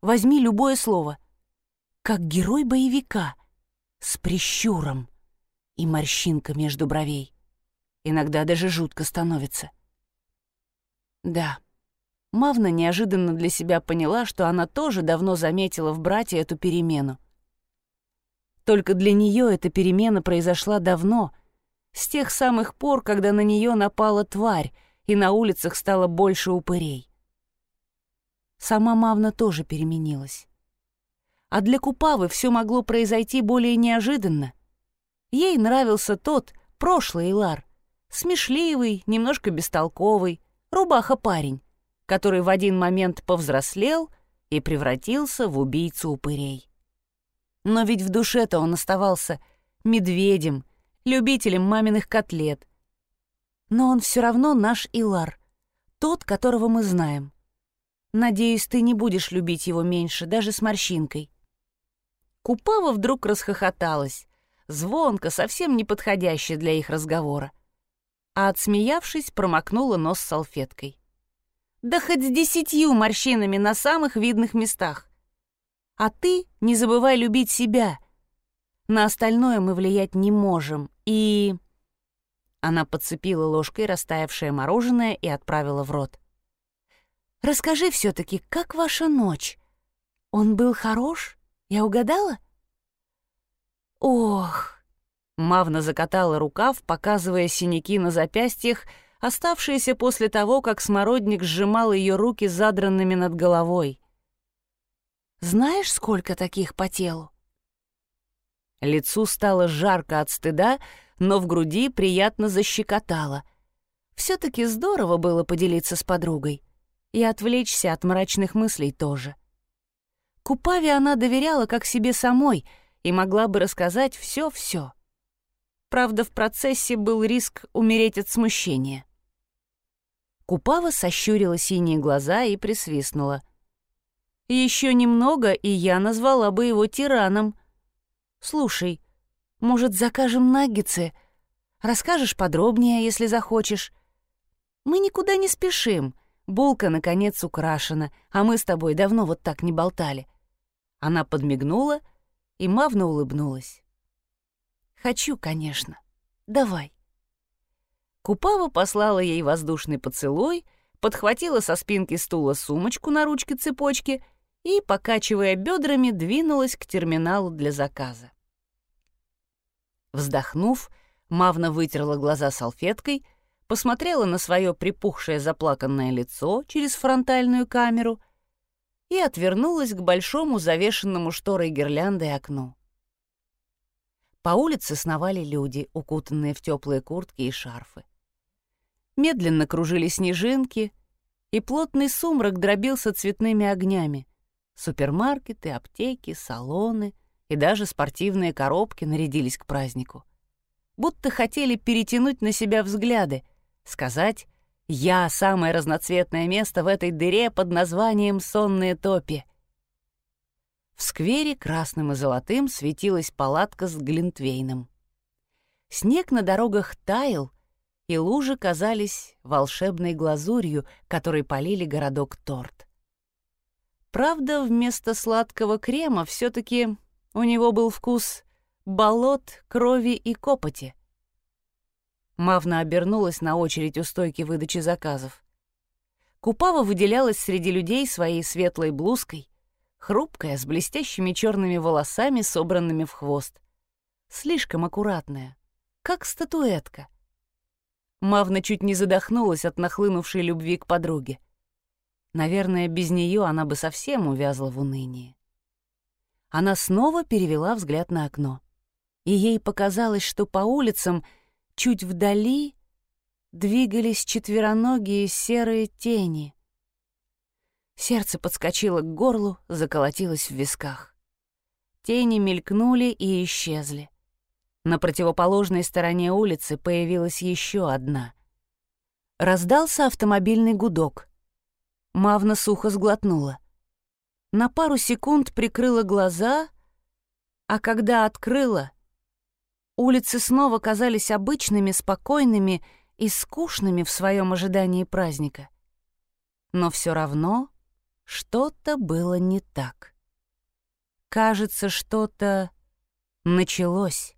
Возьми любое слово. Как герой боевика. С прищуром. И морщинка между бровей. Иногда даже жутко становится. Да. Мавна неожиданно для себя поняла, что она тоже давно заметила в брате эту перемену. Только для нее эта перемена произошла давно, с тех самых пор, когда на нее напала тварь, и на улицах стало больше упырей. Сама Мавна тоже переменилась. А для Купавы все могло произойти более неожиданно. Ей нравился тот, прошлый Илар, смешливый, немножко бестолковый, рубаха-парень, который в один момент повзрослел и превратился в убийцу упырей. Но ведь в душе-то он оставался медведем, любителем маминых котлет. Но он все равно наш Илар, тот, которого мы знаем. Надеюсь, ты не будешь любить его меньше, даже с морщинкой. Купава вдруг расхохоталась, звонко, совсем не подходящая для их разговора. А отсмеявшись, промокнула нос салфеткой. Да хоть с десятью морщинами на самых видных местах. А ты не забывай любить себя. На остальное мы влиять не можем. И...» Она подцепила ложкой растаявшее мороженое и отправила в рот. «Расскажи все-таки, как ваша ночь? Он был хорош? Я угадала?» «Ох!» Мавна закатала рукав, показывая синяки на запястьях, оставшиеся после того, как смородник сжимал ее руки задранными над головой. Знаешь, сколько таких по телу?» Лицу стало жарко от стыда, но в груди приятно защекотало. Все-таки здорово было поделиться с подругой и отвлечься от мрачных мыслей тоже. Купаве она доверяла как себе самой и могла бы рассказать все-все. Правда, в процессе был риск умереть от смущения. Купава сощурила синие глаза и присвистнула. Еще немного, и я назвала бы его тираном. Слушай, может, закажем наггетсы? Расскажешь подробнее, если захочешь. Мы никуда не спешим. Булка, наконец, украшена, а мы с тобой давно вот так не болтали. Она подмигнула, и Мавна улыбнулась. «Хочу, конечно. Давай». Купава послала ей воздушный поцелуй, подхватила со спинки стула сумочку на ручке цепочки — и, покачивая бедрами, двинулась к терминалу для заказа. Вздохнув, Мавна вытерла глаза салфеткой, посмотрела на свое припухшее заплаканное лицо через фронтальную камеру и отвернулась к большому завешенному шторой гирляндой окну. По улице сновали люди, укутанные в теплые куртки и шарфы. Медленно кружили снежинки, и плотный сумрак дробился цветными огнями, Супермаркеты, аптеки, салоны и даже спортивные коробки нарядились к празднику. Будто хотели перетянуть на себя взгляды, сказать «Я самое разноцветное место в этой дыре под названием «Сонные топи». Вскоре сквере красным и золотым светилась палатка с глинтвейном. Снег на дорогах таял, и лужи казались волшебной глазурью, которой полили городок торт. Правда, вместо сладкого крема все таки у него был вкус болот, крови и копоти. Мавна обернулась на очередь у стойки выдачи заказов. Купава выделялась среди людей своей светлой блузкой, хрупкая, с блестящими черными волосами, собранными в хвост. Слишком аккуратная, как статуэтка. Мавна чуть не задохнулась от нахлынувшей любви к подруге. Наверное, без нее она бы совсем увязла в унынии. Она снова перевела взгляд на окно, и ей показалось, что по улицам, чуть вдали, двигались четвероногие серые тени. Сердце подскочило к горлу, заколотилось в висках. Тени мелькнули и исчезли. На противоположной стороне улицы появилась еще одна. Раздался автомобильный гудок. Мавна сухо сглотнула. На пару секунд прикрыла глаза, а когда открыла, улицы снова казались обычными, спокойными и скучными в своем ожидании праздника. Но все равно что-то было не так. Кажется, что-то началось.